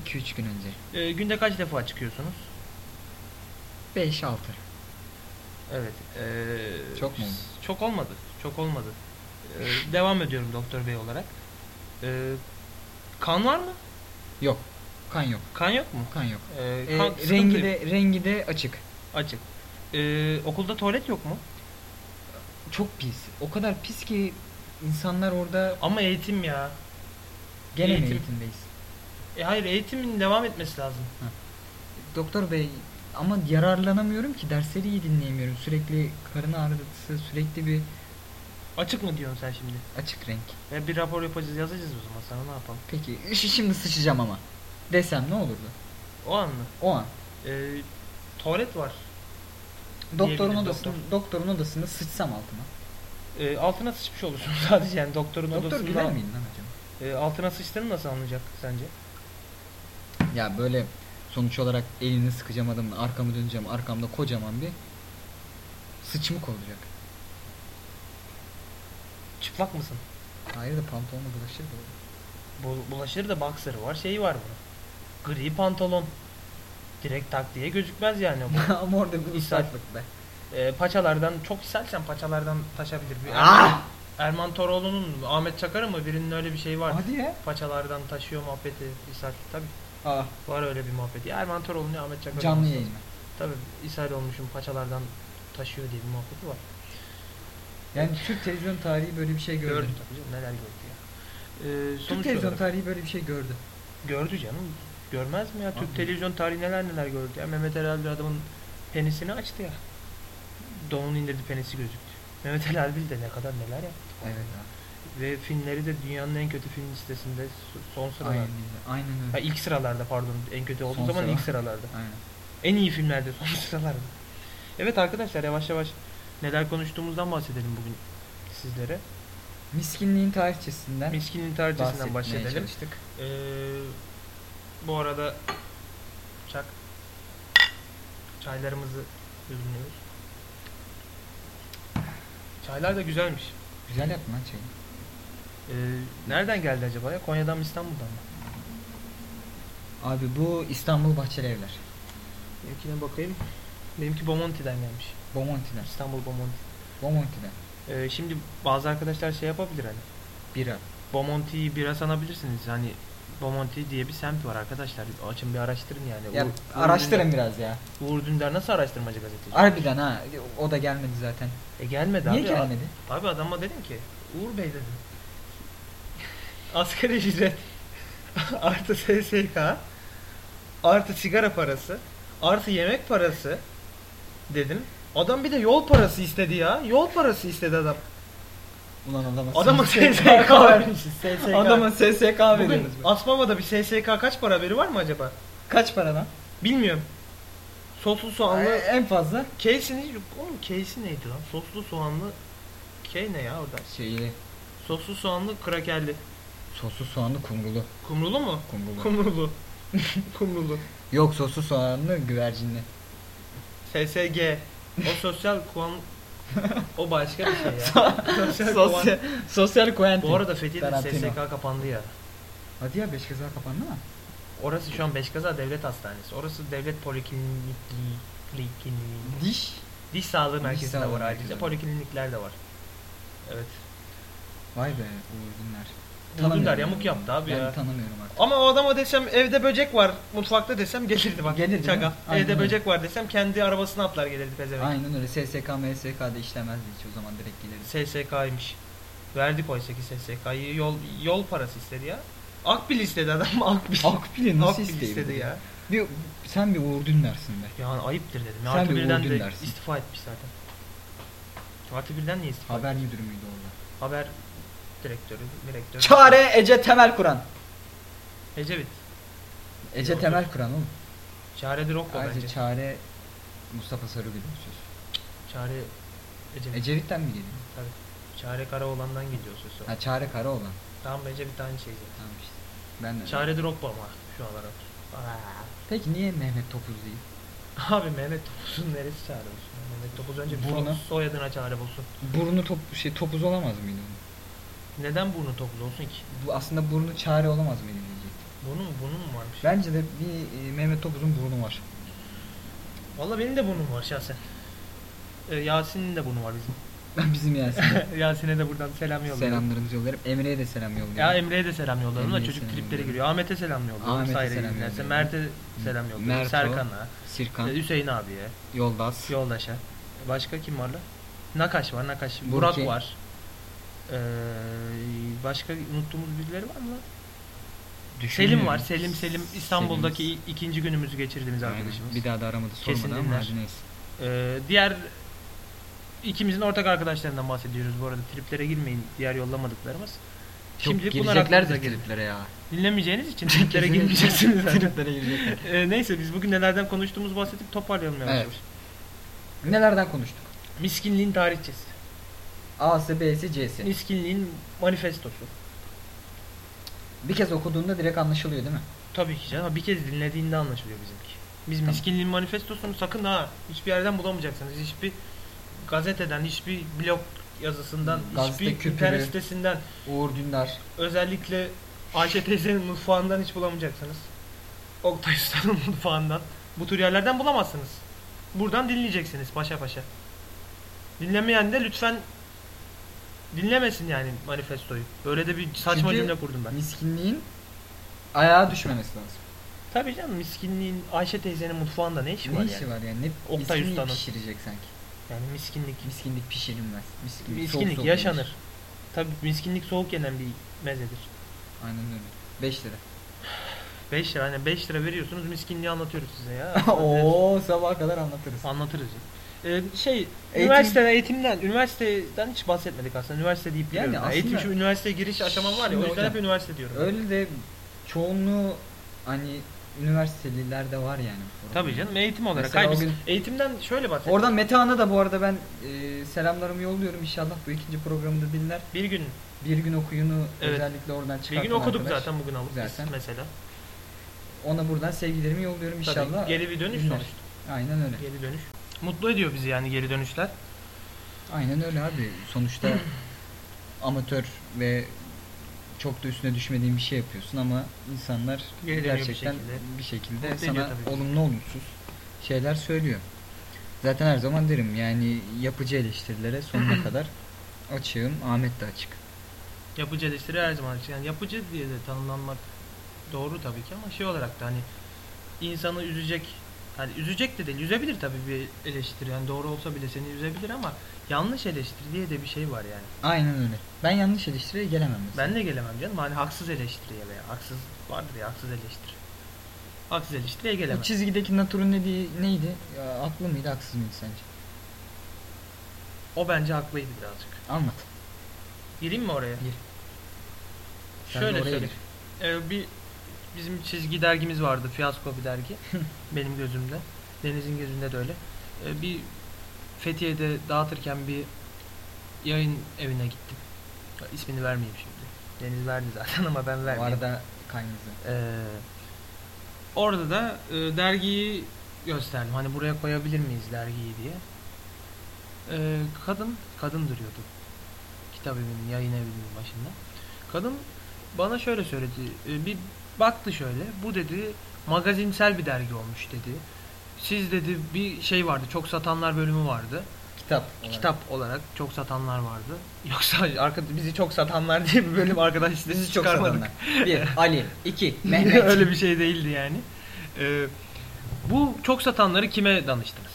2-3 gün önce. Ee, günde kaç defa çıkıyorsunuz? 5-6. Evet. ee, Çok mu? Çok olmadı. Çok olmadı. Ee, devam ediyorum doktor bey olarak. Ee, kan var mı? Yok. Kan yok. Kan yok mu? Kan yok. Ee, Ee, kan rengi sıkıntı- de rengi de açık. açık. Ee, okulda tuvalet yok mu? Çok pis. O kadar pis ki insanlar orada Ama eğitim ya. gene Eğitim. eğitimdeyiz. E hayır eğitimin devam etmesi lazım. Doktor bey ama yararlanamıyorum ki dersleri iyi dinleyemiyorum. Sürekli karın ağrısı, sürekli bir Açık mı diyorsun sen şimdi? açık renk. E, bir rapor yapacağız yazacağız o zaman sana ne yapalım? Peki şi- şimdi sıçacağım ama. Desem ne olurdu? O an mı? O an. Ee, tuvalet var. Doktorun odasında, doktor. doktorun odasında sıçsam altıma. Ee, altına sıçmış olursun sadece yani doktorun Doktor odasında. güler miydi lan acaba? Ee, altına sıçtığını nasıl anlayacak sence? Ya böyle sonuç olarak elini sıkacağım adamın arkamı döneceğim arkamda kocaman bir sıçmık olacak. Çıplak mısın? Hayır da pantolonla bulaşır da. Bu, bulaşır da boxer'ı var şeyi var bunun. Gri pantolon. Direkt tak diye gözükmez yani bu. Ama orada bir İshal. ıslaklık be. Ee, paçalardan çok ishalsen paçalardan taşabilir. Bir Ah! Erman Toroğlu'nun Ahmet Çakar'ın mı birinin öyle bir şey var. Hadi ya. Paçalardan taşıyor muhabbeti ishal. Tabi Aa, var öyle bir muhabbet. Ya Erman Toroğlu'nun ya Ahmet Çakar'ın. canlı yayın. mı? Tabi ishal olmuşum paçalardan taşıyor diye bir muhabbeti var. Yani Türk televizyon tarihi böyle bir şey gördü. Gördü tabii canım neler gördü ya. Ee, Türk sonuç televizyon olarak- tarihi böyle bir şey gördü. Gördü canım. Görmez mi ya? Türk Abi. televizyon tarihi neler neler gördü ya. Mehmet Ali Erbil adamın penisini açtı ya. Donun indirdi penisi gözüktü. Mehmet Ali Erbil de ne kadar neler yaptı. Evet abi. Ve filmleri de dünyanın en kötü film listesinde so- son sıralarda. Aynen öyle. Aynen Ha, öyle. ilk sıralarda pardon. En kötü olduğu Son zaman sıra. ilk sıralarda. Aynen. En iyi filmlerde son sıralarda. Evet arkadaşlar yavaş yavaş neler konuştuğumuzdan bahsedelim bugün sizlere. Miskinliğin tarihçesinden Miskin'in tarihçesinden bahsetmeye bahsedelim. çalıştık. Ee, bu arada çak çaylarımızı ürünüyoruz. Çaylar da güzelmiş. Güzel yaptın lan çayı. Ee, nereden geldi acaba ya? Konya'dan mı İstanbul'dan mı? Abi bu İstanbul Bahçeli Evler. Benimkine bakayım. Benimki Bomonti'den gelmiş. Bomonti'den. İstanbul Bomonti. Bomonti'den. Ee, şimdi bazı arkadaşlar şey yapabilir hani. Bira. Bomonti'yi bira sanabilirsiniz. Hani Bomonti diye bir semt var arkadaşlar. Açın bir araştırın yani. Ya Uğur- Uğur araştırın Dündar- biraz ya. Uğur Dündar nasıl araştırmacı gazeteci? Harbiden ha. O da gelmedi zaten. E gelmedi Niye abi. gelmedi? Abi adama dedim ki Uğur Bey dedim. Asgari ücret artı SSK artı sigara parası artı yemek parası dedim. Adam bir de yol parası istedi ya. Yol parası istedi adam. Ulan adama Adama SSK vermişiz. SSK. Adama SSK Bugün veriyoruz. be. Asmama'da bir SSK kaç para haberi var mı acaba? Kaç para lan? Bilmiyorum. Soslu soğanlı En fazla Case'ini oğlum case neydi lan? Soslu soğanlı K ne ya orada? şeyi Soslu soğanlı krakerli. soslu soğanlı kumrulu. Kumrulu mu? Kumrulu. Kumrulu. Kumrulu. Yok soslu soğanlı güvercinli. SSG. O sosyal kuan... O başka bir şey ya. sosyal sosyal, sosyal Quentin. Bu arada Fethiye'de Tarantino. SSK kapandı ya. Hadi ya beş kaza kapandı mı? Orası şu an Beşkaza Devlet Hastanesi. Orası devlet poliklinik... Poliklinik... Diş. Diş sağlığı merkezinde sağlığı var ayrıca. Poliklinikler de var. Evet. Vay be Uğur Dündar. Tanımıyorum yamuk yani. yaptı abi ben ya. tanımıyorum artık. Ama o adama desem evde böcek var mutfakta desem gelirdi bak. Gelirdi, değil mi? Aynen Evde öyle. böcek var desem kendi arabasına atlar gelirdi pezevenk. Aynen öyle. SSK, MSK'da işlemezdi hiç o zaman direkt gelirdi. SSK'ymış. Verdik oysa ki SSK'yı yol yol parası istedi ya. Akbil istedi adam Akbil. Akbil'i nasıl Akbil istedi ya. Bir, sen bir Uğur Dündar'sın be. Yani ayıptır dedim. Sen Artı bir birden de Dündar'sın. istifa etmiş zaten. Artı birden niye istifa? Haber müdürü müydü orada? Haber direktörü, direktörü. Çare Ece Temel Kur'an. Ecevit. Ece Yok. Temel Kur'an oğlum. Çare Drogba Ayrıca bence. Çare Mustafa Sarıgül söz. Çare Ecevit. Ecevit'ten mi geliyor? Çare Karaoğlan'dan gidiyor sözü. Ha Çare Karaoğlan. Tamam Ecevit aynı şey zaten. Tamam işte. Ben de. Çare Drogba ama şu olarak. Peki niye Mehmet Topuz değil? Abi Mehmet Topuz'un neresi çare olsun? Mehmet Topuz önce bir Burnu. so- soyadına çare bulsun. Burnu top şey topuz olamaz mıydı onun? Neden burnu Topuz olsun ki? Bu aslında burnu çare olamaz mıydı diyecektim. Burnu mu? Burnu mu varmış? Bence de bir e, Mehmet Topuz'un burnu var. Valla benim de burnum var şahsen. Ee, Yasin'in de burnu var bizim. Bizim Yasin'e Yasin'e de buradan selam yolluyorum. selamlarımızı yollarım. Emre'ye de selam yolluyorum. Ya Emre'ye de selam yolladım da Emre'ye çocuk selam triplere yolluyorum. giriyor. Ahmet'e selam yolluyorum. Ahmet'e Sayre selam dinlerse. yolluyorum. Mert'e selam yolluyorum. Merto, Serkan'a. Sirkan, e, Hüseyin abiye. Yoldas, Yoldaş'a. Başka kim var lan? Nakaş var. Nakaş. Burki. Burak var. Ee, başka unuttuğumuz birileri var mı. Selim var. Selim Selim İstanbul'daki i- ikinci günümüzü geçirdiğimiz Aynen. arkadaşımız. Bir daha da aramadı Kesin sormadı ama dinler. hadi neyse. Ee, diğer ikimizin ortak arkadaşlarından bahsediyoruz bu arada. Triplere girmeyin. Diğer yollamadıklarımız. Çok Şimdilik bunlar girecekler aklınıza de gelin. triplere ya. Dinlemeyeceğiniz için triplere girmeyeceksiniz triplere girecekler. Ee, neyse biz bugün nelerden konuştuğumuzu bahsedip toparlayalım yavaş Evet. yavaş. Nelerden konuştuk? Miskinliğin tarihçesi. A'sı, B'si, C'si. Miskinliğin manifestosu. Bir kez okuduğunda direkt anlaşılıyor değil mi? Tabii ki canım. Bir kez dinlediğinde anlaşılıyor bizimki. Biz Tamam. miskinliğin manifestosunu sakın ha hiçbir yerden bulamayacaksınız. Hiçbir gazeteden, hiçbir blog yazısından, Gazete hiçbir küpürü. internet sitesinden, Uğur Dündar. özellikle Ayşe teyzenin mutfağından hiç bulamayacaksınız. Oktay Usta'nın mutfağından. Bu tür yerlerden bulamazsınız. Buradan dinleyeceksiniz paşa paşa. Dinlemeyen de lütfen dinlemesin yani manifestoyu. Böyle de bir saçma Çünkü cümle kurdum ben. Miskinliğin ayağa düşmemesi lazım. Tabii canım miskinliğin Ayşe teyzenin mutfağında ne işi ne var işi yani? var yani? Ne Oktay miskinliği Usta'nın. pişirecek sanki. Yani miskinlik. Miskinlik pişirilmez. Miskinlik, soğuk Miskinlik soğuk yaşanır. yenir. Tabii miskinlik soğuk yenen bir mezedir. Aynen öyle. 5 lira. 5 lira hani 5 lira veriyorsunuz miskinliği anlatıyoruz size ya. Oo sabaha kadar anlatırız. Anlatırız ya. Ee, şey Eğitim- üniversiteden eğitimden üniversiteden hiç bahsetmedik aslında üniversite deyip Yani duruyorum ben. eğitim aslında- şu üniversite giriş aşamam var ya o Şimdi yüzden hocam, hep üniversite diyorum. Öyle de çoğunluğu hani üniversiteliler de var yani. Tabii canım eğitim olarak. Mesela Hayır, o biz gün- eğitimden şöyle bahsedelim. Oradan Metehan'a da bu arada ben e, selamlarımı yolluyorum. İnşallah bu ikinci programda dinler. bir gün Bir gün okuyunu Evet. özellikle oradan bir gün okuduk arkadaş. zaten bugün alıp biz Zaten. mesela. Ona buradan sevgilerimi yolluyorum inşallah. Tabii, geri bir dönüş dinler. sonuçta. Aynen öyle. Geri dönüş. Mutlu ediyor bizi yani geri dönüşler. Aynen öyle abi. Sonuçta amatör ve çok da üstüne düşmediğin bir şey yapıyorsun ama insanlar Geri dönüyor bir gerçekten şekilde. bir şekilde Mutlu ediyor sana tabii. olumlu olumsuz şeyler söylüyor. Zaten her zaman derim yani yapıcı eleştirilere sonuna kadar açığım. Ahmet de açık. Yapıcı eleştiri her zaman açık. Yani yapıcı diye de tanımlanmak doğru tabii ki ama şey olarak da hani insanı üzecek hani üzecek de değil üzebilir tabii bir eleştiri yani doğru olsa bile seni üzebilir ama yanlış eleştiri diye de bir şey var yani. Aynen öyle. Ben yanlış eleştiriye gelemem mesela. Ben de gelemem canım hani haksız eleştiriye veya haksız vardır ya haksız eleştiri. Haksız eleştiriye O gelemem. çizgideki Natur'un dediği neydi? Ya, haklı mıydı haksız mıydı sence? O bence haklıydı birazcık. Anlat. Gireyim mi oraya? Gir. Sen Şöyle söyleyeyim. Ee, bir bizim çizgi dergimiz vardı. Fiyasko bir dergi. benim gözümde. Deniz'in gözünde de öyle. Ee, bir Fethiye'de dağıtırken bir yayın evine gittim. İsmini vermeyeyim şimdi. Deniz verdi zaten ama ben Bu vermeyeyim. arada kaynızı. Ee, orada da e, dergiyi gösterdim. Hani buraya koyabilir miyiz dergiyi diye. Ee, kadın, kadın duruyordu. Kitap evinin, yayın evinin başında. Kadın bana şöyle söyledi. Ee, bir baktı şöyle. Bu dedi magazinsel bir dergi olmuş dedi. Siz dedi bir şey vardı. Çok satanlar bölümü vardı. Kitap. olarak. Kitap olarak çok satanlar vardı. Yoksa arka, bizi çok satanlar diye bir bölüm arkadaş listesi Bizi çok çıkarmadık. satanlar. Bir, Ali. iki Mehmet. Öyle bir şey değildi yani. Ee, bu çok satanları kime danıştınız?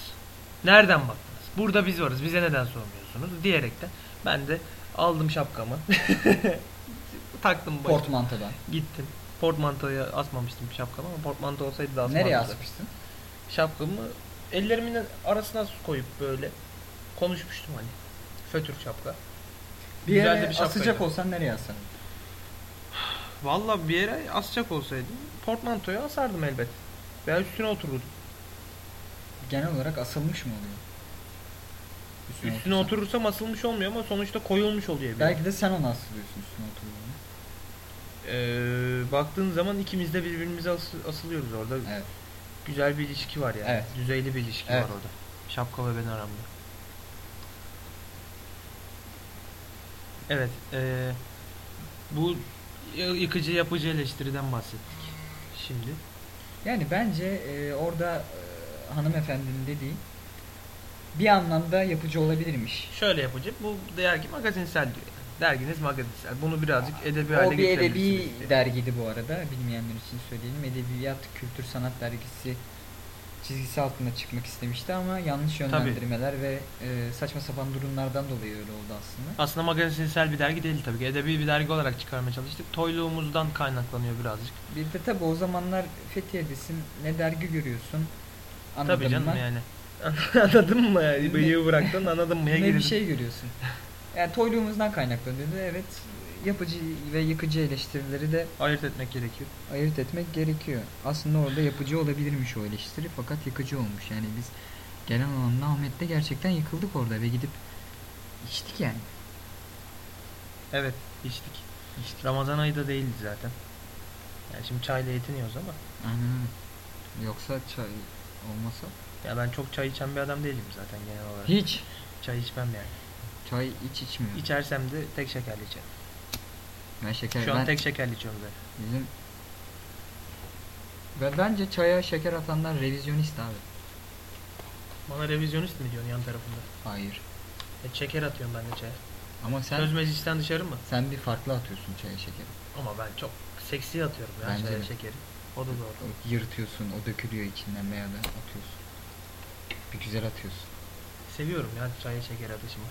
Nereden baktınız? Burada biz varız. Bize neden sormuyorsunuz? Diyerekten ben de Aldım şapkamı. Taktım başıma. Portmantodan. Gittim. Portmantoya asmamıştım şapkamı ama portmanto olsaydı da asmazdım. Nereye asmıştın? Şapkamı ellerimin arasına koyup böyle konuşmuştum hani. Fötür şapka. Bir Güzel yere bir şapkaydı. asacak olsan nereye asardın? Vallahi bir yere asacak olsaydım portmantoya asardım elbet. Veya üstüne otururdum. Genel olarak asılmış mı oluyor? Üstüne otursan. oturursam asılmış olmuyor ama sonuçta koyulmuş oluyor. bir Belki de sen onu asılıyorsun üstüne oturduğunda. Ee, baktığın zaman ikimiz de birbirimize as- asılıyoruz orada. Evet. Güzel bir ilişki var yani. Evet. Düzeyli bir ilişki Evet. var orada. Şapka ve ben aramda. Evet. ee, bu yıkıcı yapıcı eleştiriden bahsettik. Şimdi. Yani bence e, orada e, hanımefendinin dediği bir anlamda yapıcı olabilirmiş. Şöyle yapacak. Bu dergi magazinsel diyor. Derginiz magazinsel. Bunu birazcık edebi hale O bir edebi diye. dergiydi bu arada. Bilmeyenler için söyleyelim. Edebiyat, kültür, sanat dergisi çizgisi altında çıkmak istemişti ama yanlış yönlendirmeler ve e, saçma sapan durumlardan dolayı öyle oldu aslında. Aslında magazinsel bir dergi değil tabii ki. Edebi bir dergi olarak çıkarmaya çalıştık. Toyluğumuzdan kaynaklanıyor birazcık. Bir de tabi o zamanlar Fethiye'desin ne dergi görüyorsun anladın Tabii canım mı? yani. Anladın mı yani? Bıyığı bıraktın anladın mı? ne bir şey görüyorsun. Yani toyluğumuzdan kaynaklanıyordu. Evet yapıcı ve yıkıcı eleştirileri de Ayırt etmek gerekiyor. ayırt etmek gerekiyor. Aslında orada yapıcı olabilirmiş o eleştiri fakat yıkıcı olmuş. Yani biz genel anlamda Ahmet'te gerçekten yıkıldık orada ve gidip içtik yani. Evet içtik. İçtik. Ramazan ayı da değildi zaten. Yani şimdi çayla yetiniyoruz ama. Aynen. Yoksa çay olmasa Ya ben çok çay içen bir adam değilim zaten genel olarak. hiç Çay içmem yani. Çay iç içmiyor. İçersem de tek şekerli içerim. Ben şeker Şu an ben tek şekerli içiyorum zaten. bizim ve bence çaya şeker atanlar revizyonist abi. Bana revizyonist mi diyorsun yan tarafında? Hayır. E, şeker atıyorum ben de çaya. Ama sen Söz meclisten dışarı mı? sen bir farklı atıyorsun çaya şekeri. Ama ben çok seksi atıyorum ya Bence çaya de. şekeri. O da doğru. O yırtıyorsun, o dökülüyor içinden veya da atıyorsun. Bir güzel atıyorsun. Seviyorum ya çaya şeker atışımı.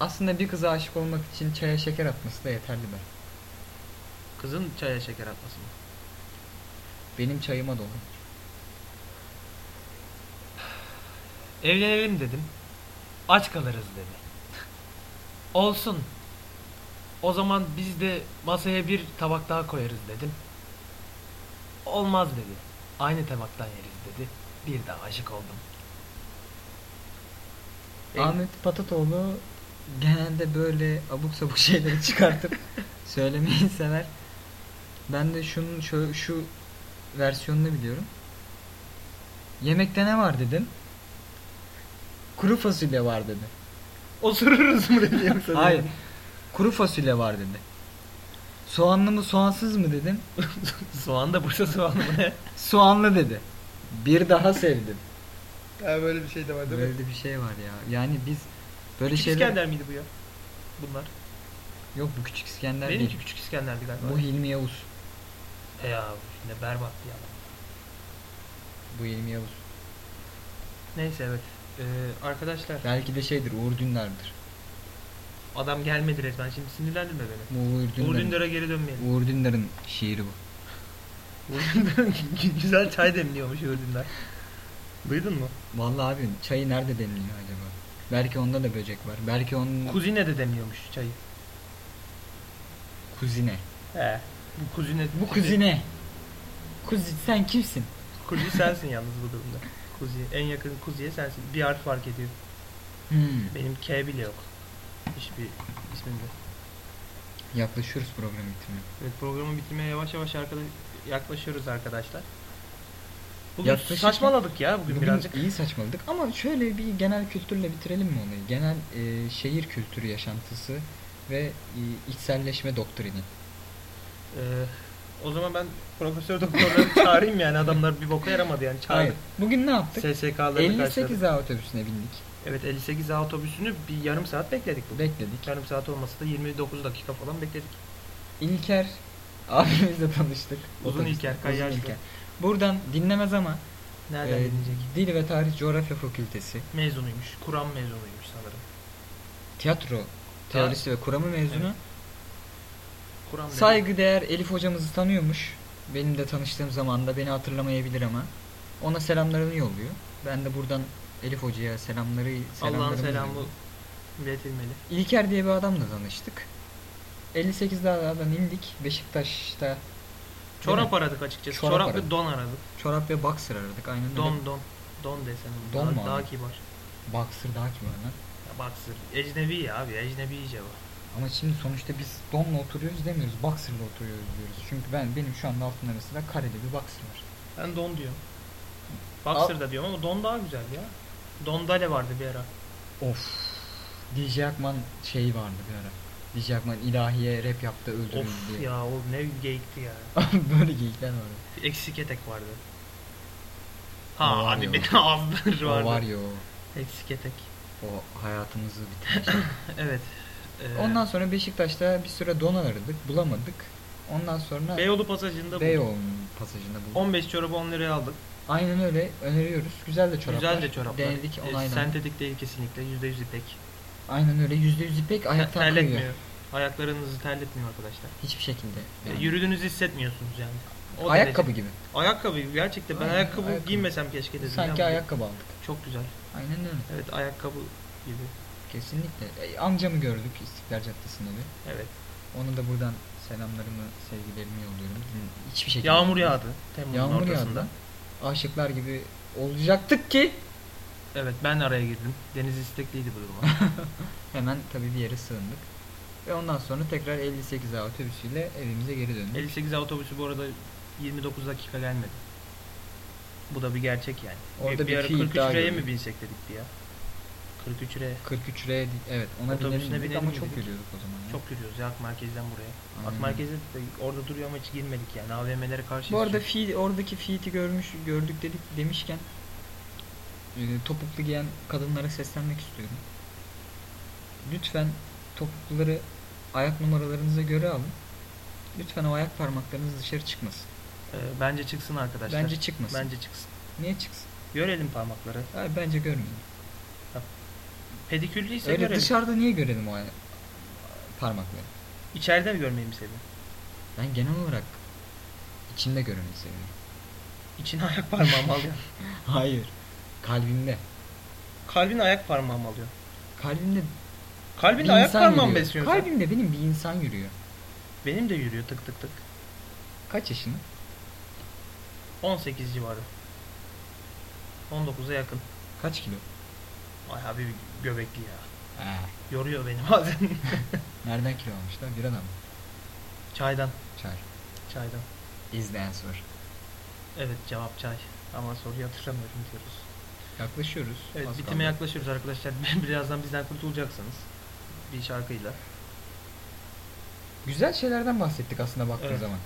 Aslında bir kıza aşık olmak için çaya şeker atması da yeterli be. Kızın çaya şeker atması mı? Benim çayıma dolu. Evlenelim dedim. Aç kalırız dedi. Olsun. O zaman biz de masaya bir tabak daha koyarız dedim. Olmaz dedi. Aynı tabaktan yeriz dedi. Bir daha aşık oldum. Ahmet Patatoğlu genelde böyle abuk sabuk şeyleri çıkartıp söylemeyi sever. Ben de şunun şu, şu versiyonunu biliyorum. Yemekte ne var dedim. Kuru fasulye var dedi. Osururuz mu dedi yoksa? Hayır. Kuru fasulye var dedi. Soğanlı mı soğansız mı dedim. Soğan da Bursa soğanı mı ne? Soğanlı dedi. Bir daha sevdim. Ha, böyle bir şey de var Böyle de bir şey var ya. Yani biz böyle Küçük şeyler... İskender miydi bu ya? Bunlar. Yok bu küçük İskender Benimki değil. küçük İskender'di galiba. Bu Hilmi Yavuz. E ya ne berbat ya. Bu Hilmi Yavuz. Neyse evet. Ee, arkadaşlar Belki de şeydir Uğur Dündar'dır. adam gelmedi resmen şimdi sinirlendirme beni. Bu Uğur Uğur Dündar'ın, Dündar'a geri dönmeyelim. Uğur Dündar'ın şiiri bu. Uğur Dündar güzel çay demliyormuş Uğur Dündar. Duydun mu? Vallahi abi çayı nerede demliyor acaba? Belki onda da böcek var. Belki onun Kuzine de demliyormuş çayı. kuzine. He. Bu kuzine. Bu kuzine. Kuzi sen kimsin? Kuzi sensin yalnız bu durumda. Kuzi. En yakın kuziye sensin. Bir harf fark ediyor. Hmm. Benim K bile yok. Hiçbir ismimde. Yaklaşıyoruz program bitimine. Evet programı bitirmeye yavaş yavaş arkadaş yaklaşıyoruz arkadaşlar. Bugün Yaklaşırken- saçmaladık ya bugün, Bugün birazcık. iyi saçmaladık ama şöyle bir genel kültürle bitirelim mi olayı? Genel e, şehir kültürü yaşantısı ve e, içselleşme doktrini. Ee, o zaman ben profesör doktorları çağırayım yani adamlar bir boka yaramadı yani Hayır. çağırdım. Bugün ne yaptık? SSK'ları 58 A otobüsüne bindik. Evet 58 A otobüsünü bir yarım saat bekledik bugün. Bekledik. Yarım saat olmasa da 29 dakika falan bekledik. İlker abimizle tanıştık. Uzun Otobüste. İlker. İlker. Buradan dinlemez ama Nereden e, dinleyecek? Dil ve Tarih Coğrafya Fakültesi. Mezunuymuş. Kur'an mezunuymuş sanırım. tiyatro teorisi ve kuramı mezunu. Evet. Kur'an. Saygıdeğer Elif hocamızı tanıyormuş. Benim de tanıştığım zaman da beni hatırlamayabilir ama. Ona selamlarını yolluyor. Ben de buradan Elif hocaya selamları Allah'ın selamı iletilmeli. İlker diye bir adamla tanıştık. 58 dağlardan indik. Beşiktaş'ta Çorap aradık açıkçası. Çorap Çorap, aradık. ve don aradık. çorap ve boxer aradık. Aynen öyle. Don don. Don desem. Don daha, mu daha abi? kibar. Boxer daha kibar lan. Ya baksır. Ecnebi ya abi. Ecnebi iyice bu. Ama şimdi sonuçta biz donla oturuyoruz demiyoruz. Boxer'la oturuyoruz diyoruz. Çünkü ben benim şu anda altında mesela kareli bir boxer var. Ben don diyorum. Boxer da diyorum ama don daha güzel ya. Dondale vardı bir ara. Of. DJ Akman şeyi vardı bir ara. DJ Akman ilahiye rap yaptı öldürüldü Of diye. ya o ne geyikti ya. Böyle geyikler vardı. Eksik etek vardı. O Ha var hadi ya. beni azdır O vardı. var ya o. Eksik etek. O hayatımızı bitirmiş. Evet. Ee, Ondan sonra Beşiktaş'ta bir süre don aradık. Bulamadık. Ondan sonra Beyoğlu pasajında bulduk. Beyoğlu pasajında bulduk. 15 çorabı 10 liraya aldık. Aynen öyle öneriyoruz. Güzel de çoraplar. Güzel de çoraplar. Denedik Ee, onaylandı. sentetik değil kesinlikle. %100 ipek. Aynen öyle %100 ipek ayaktan kayıyor. terletmiyor. Ayaklarınızı terletmiyor arkadaşlar. Hiçbir şekilde. Ee, Yani. Yürüdüğünüzü hissetmiyorsunuz yani. O Ayakkabı derece. gibi. Ayakkabı gibi gerçekten. Ben Aynen, ayakkabı, ayakkabı. giymesem keşke dedim. Sanki ya. ayakkabı aldık. Çok güzel. Aynen öyle. Evet ayakkabı gibi. Kesinlikle. E, amcamı gördük İstiklal Caddesi'nde bir. Evet. Onu da buradan selamlarımı, sevgilerimi yolluyorum. Hiçbir şekilde. Yağmur yağdı. Temmuz'un Yağmur ortasında. yağdı. Aşıklar gibi olacaktık ki Evet ben araya girdim. Deniz istekliydi bu duruma. hemen tabii bir yere sığındık. Ve ondan sonra tekrar 58A otobüsüyle evimize geri döndük. 58 otobüsü bu arada 29 dakika gelmedi. Bu da bir gerçek yani. Orada bir, bir bir ara fiil 43 daha liraya mı binsek dedik ya. 43 liraya. 43 liraya evet ona Otobüsüne binelim dedik binelim ama çok dedik. yürüyorduk o zaman. ya. Çok yürüyoruz ya Ak merkezden buraya. Aynen. Ak merkezi de orada duruyor ama hiç girmedik yani. AVM'lere karşı. Bu arada fi, oradaki Fiit'i görmüş gördük dedik demişken e, topuklu giyen kadınlara seslenmek istiyorum. Lütfen topukluları ayak numaralarınıza göre alın. Lütfen o ayak parmaklarınız dışarı çıkmasın. Ee, bence çıksın arkadaşlar. Bence çıkmasın. Bence çıksın. Niye çıksın? Görelim parmakları. Hayır, bence görmeyin. Pedikürlüyse Öyle görelim. dışarıda niye görelim o ayak parmakları? İçeride mi görmeyi mi seviyorsun? Ben genel olarak içinde görmeyi seviyorum. İçine ayak parmağı mı alıyor? Hayır. Kalbimde. Kalbin ayak parmağı mı alıyor? Kalbimde Kalbin bir ayak insan parmağı mı yürüyor. besliyorsun? sen? Kalbimde benim bir insan yürüyor. Benim de yürüyor tık tık tık. Kaç yaşında? 18 civarı. 19'a yakın. Kaç kilo? Ay abi göbekli ya. Ee, Yoruyor beni bazen. nereden kilo almışlar? Bir adam mı? Çaydan. Çay. Çaydan. The answer. Evet cevap çay. Ama soruyu hatırlamıyorum diyoruz. Yaklaşıyoruz. Evet Az bitime kaldı. yaklaşıyoruz arkadaşlar. Birazdan bizden kurtulacaksınız. Bir şarkıyla. Güzel şeylerden bahsettik aslında baktığın Evet. zaman.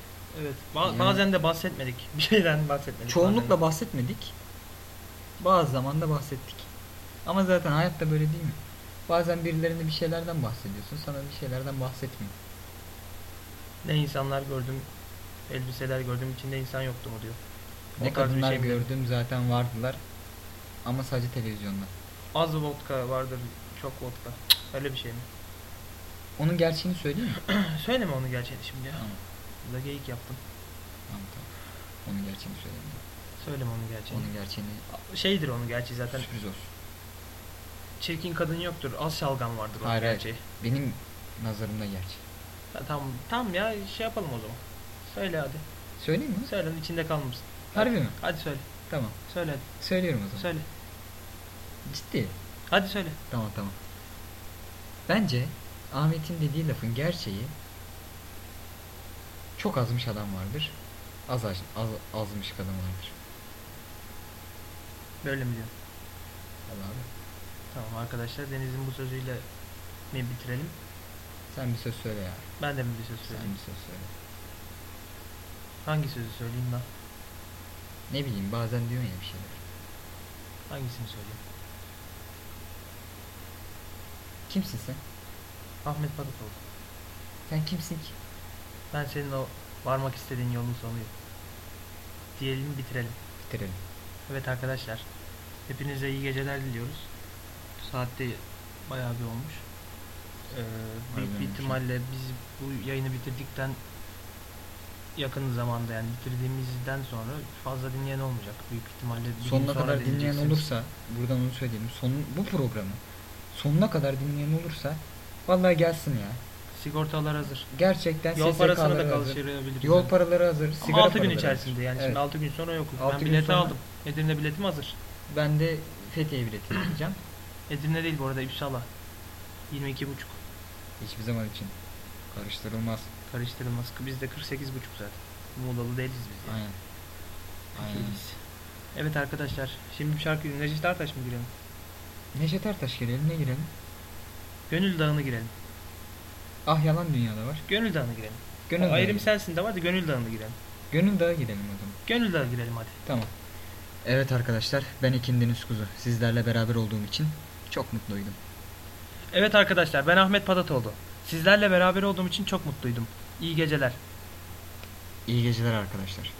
Evet. Ba- Yani- bazen de bahsetmedik. Bir şeyden bahsetmedik. Çoğunlukla bazen. bahsetmedik. Bazı zaman da bahsettik. Ama zaten hayatta böyle değil mi? Bazen birilerine bir şeylerden bahsediyorsun. Sana bir şeylerden bahsetmiyor. Ne insanlar gördüm. Elbiseler gördüm. içinde insan yoktu mu diyor. O Ne tarz bir kadınlar şey mi gördüm zaten vardılar. Ama sadece televizyonda. Az vodka vardır. Çok vodka. Öyle bir şey mi? Onun gerçeğini söyleyeyim mi? Söyleme onu gerçeğini şimdi ya. Tamam. Burada geyik yaptım. Tamam tamam. Onun gerçeğini söyleyeyim. Söyleme onun gerçeğini. Onun gerçeğini Şeydir onun gerçeği zaten. sürpriz olsun. Çirkin kadın yoktur. Az şalgam vardır onun Hayır, hayır. gerçeği. Benim nazarımda gerçek. Ha, tamam, tamam ya şey yapalım o zaman. Söyle hadi. Söyleyeyim mi? Söyle içinde kalmasın. Harbi mi? Hadi söyle. Tamam. Söyle hadi. Söylüyorum o zaman. Söyle. Ciddi. Hadi söyle. Tamam tamam. Bence Ahmet'in dediği lafın gerçeği çok azmış adam vardır. Az, az, az azmış kadın vardır. Böyle mi diyorsun? Allah abi. Tamam arkadaşlar Deniz'in bu sözüyle mi bitirelim? Sen bir söz söyle ya. Ben de mi bir söz Sen söyleyeyim? bir söz söyle. Hangi sözü söyleyeyim ben? Ne bileyim bazen diyorsun ya bir şeyler. Hangisini söyleyeyim? Kimsin sen? Ahmet Pamukoğlu. Sen kimsin ki? Ben senin o varmak istediğin yolun sonuyum. Diyelim bitirelim. Bitirelim. Evet arkadaşlar. Hepinize iyi geceler diliyoruz. Saatte bayağı bir olmuş. Ee, büyük bir ihtimalle biz bu yayını bitirdikten yakın zamanda yani bitirdiğimizden sonra fazla dinleyen olmayacak. Büyük ihtimalle bir gün Sonuna sonra kadar dinleyen dinleyeceksiniz. olursa buradan onu söyleyeyim. Son, bu programı sonuna kadar dinleyen olursa vallahi gelsin ya. Sigortalar hazır. Gerçekten Yol SSK'ları da hazır. kaldırabiliriz. Yol yani. paraları hazır. Ama Sigara 6 gün paraları içerisinde hazır. yani Evet. şimdi 6 gün sonra yokuz. Altı Ben gün bileti sonra- aldım. Edirne biletim hazır. Ben de Fethiye bileti gideceğim. Edirne değil bu arada İpsala. 22,5 Hiçbir zaman için karıştırılmaz. karıştırılmaz. Bizde 48,5 zaten. Muğlalı değiliz biz yani. Aynen. Aynen. Değiliz. Evet arkadaşlar şimdi bir şarkı dinleyelim. Necdet Ertaş mı girelim? Neşet Ertaş girelim ne girelim? Gönül Dağı'nı girelim. Ah Yalan Dünya'da var. Gönül Dağı'nı girelim. Gönül Dağı. Ayrım sensin de var da Gönül Dağı'nı girelim. Gönül Dağı girelim o zaman. Gönül Dağı girelim hadi. Tamam. Evet arkadaşlar ben Ekin Deniz Kuzu. Sizlerle beraber olduğum için çok mutluydum. Evet arkadaşlar ben Ahmet Patatoğlu. Sizlerle beraber olduğum için çok mutluydum. İyi geceler. İyi geceler arkadaşlar.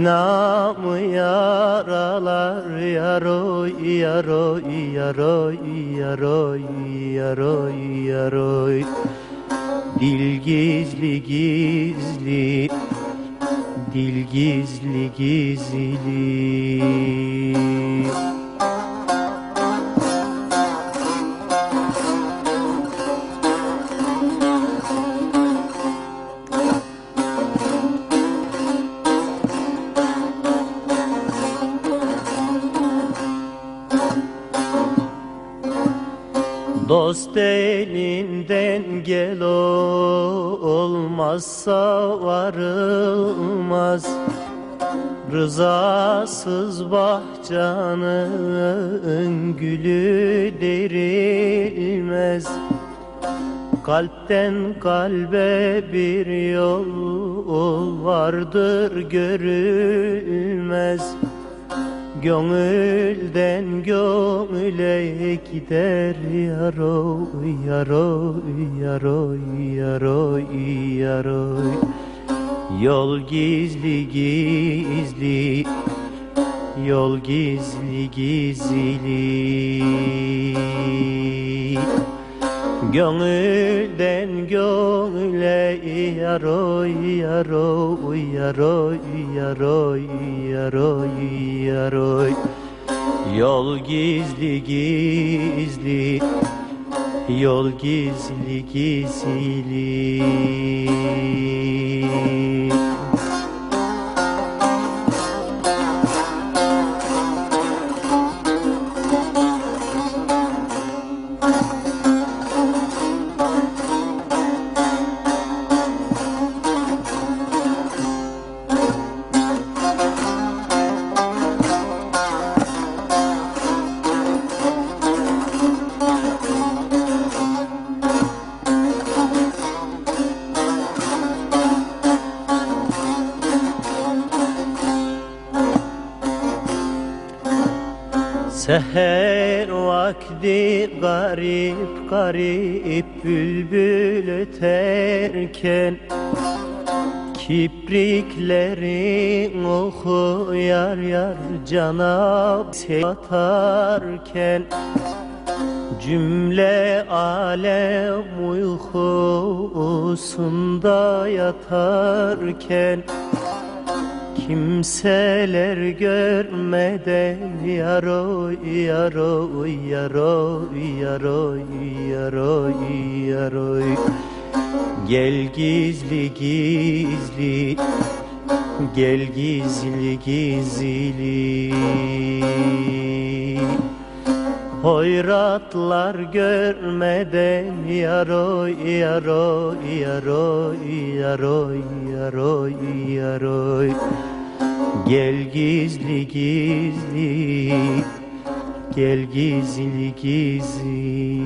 Sinamı yaralar yaroy yaroy yaroy yaroy yaroy yaroy Dil gizli gizli Dil gizli gizli Dost elinden gel olmazsa varılmaz. Rızasız bahçanın gülü derilmez. Kalpten kalbe bir yol vardır görülmez Gönülden gönüle gider yaroy yaroy yaroy yaroy yaroy. Yol gizli gizli Yol gizli gizli Gönülden gönüle yaroy yaroy yaroy yaroy yaroy yaroy Yol gizli gizli Yol gizli gizli garip garip bülbül öterken Kipriklerin oku yar yar cana atarken Cümle alem uykusunda yatarken Kimseler görmeden yaro yaro yaro yaro yaro yaro Gel gizli gizli Gel gizli gizli. Hoyratlar görmeden yaro yaro yaro yaro yaro yaro Gel gizli gizli Gel gizli gizli.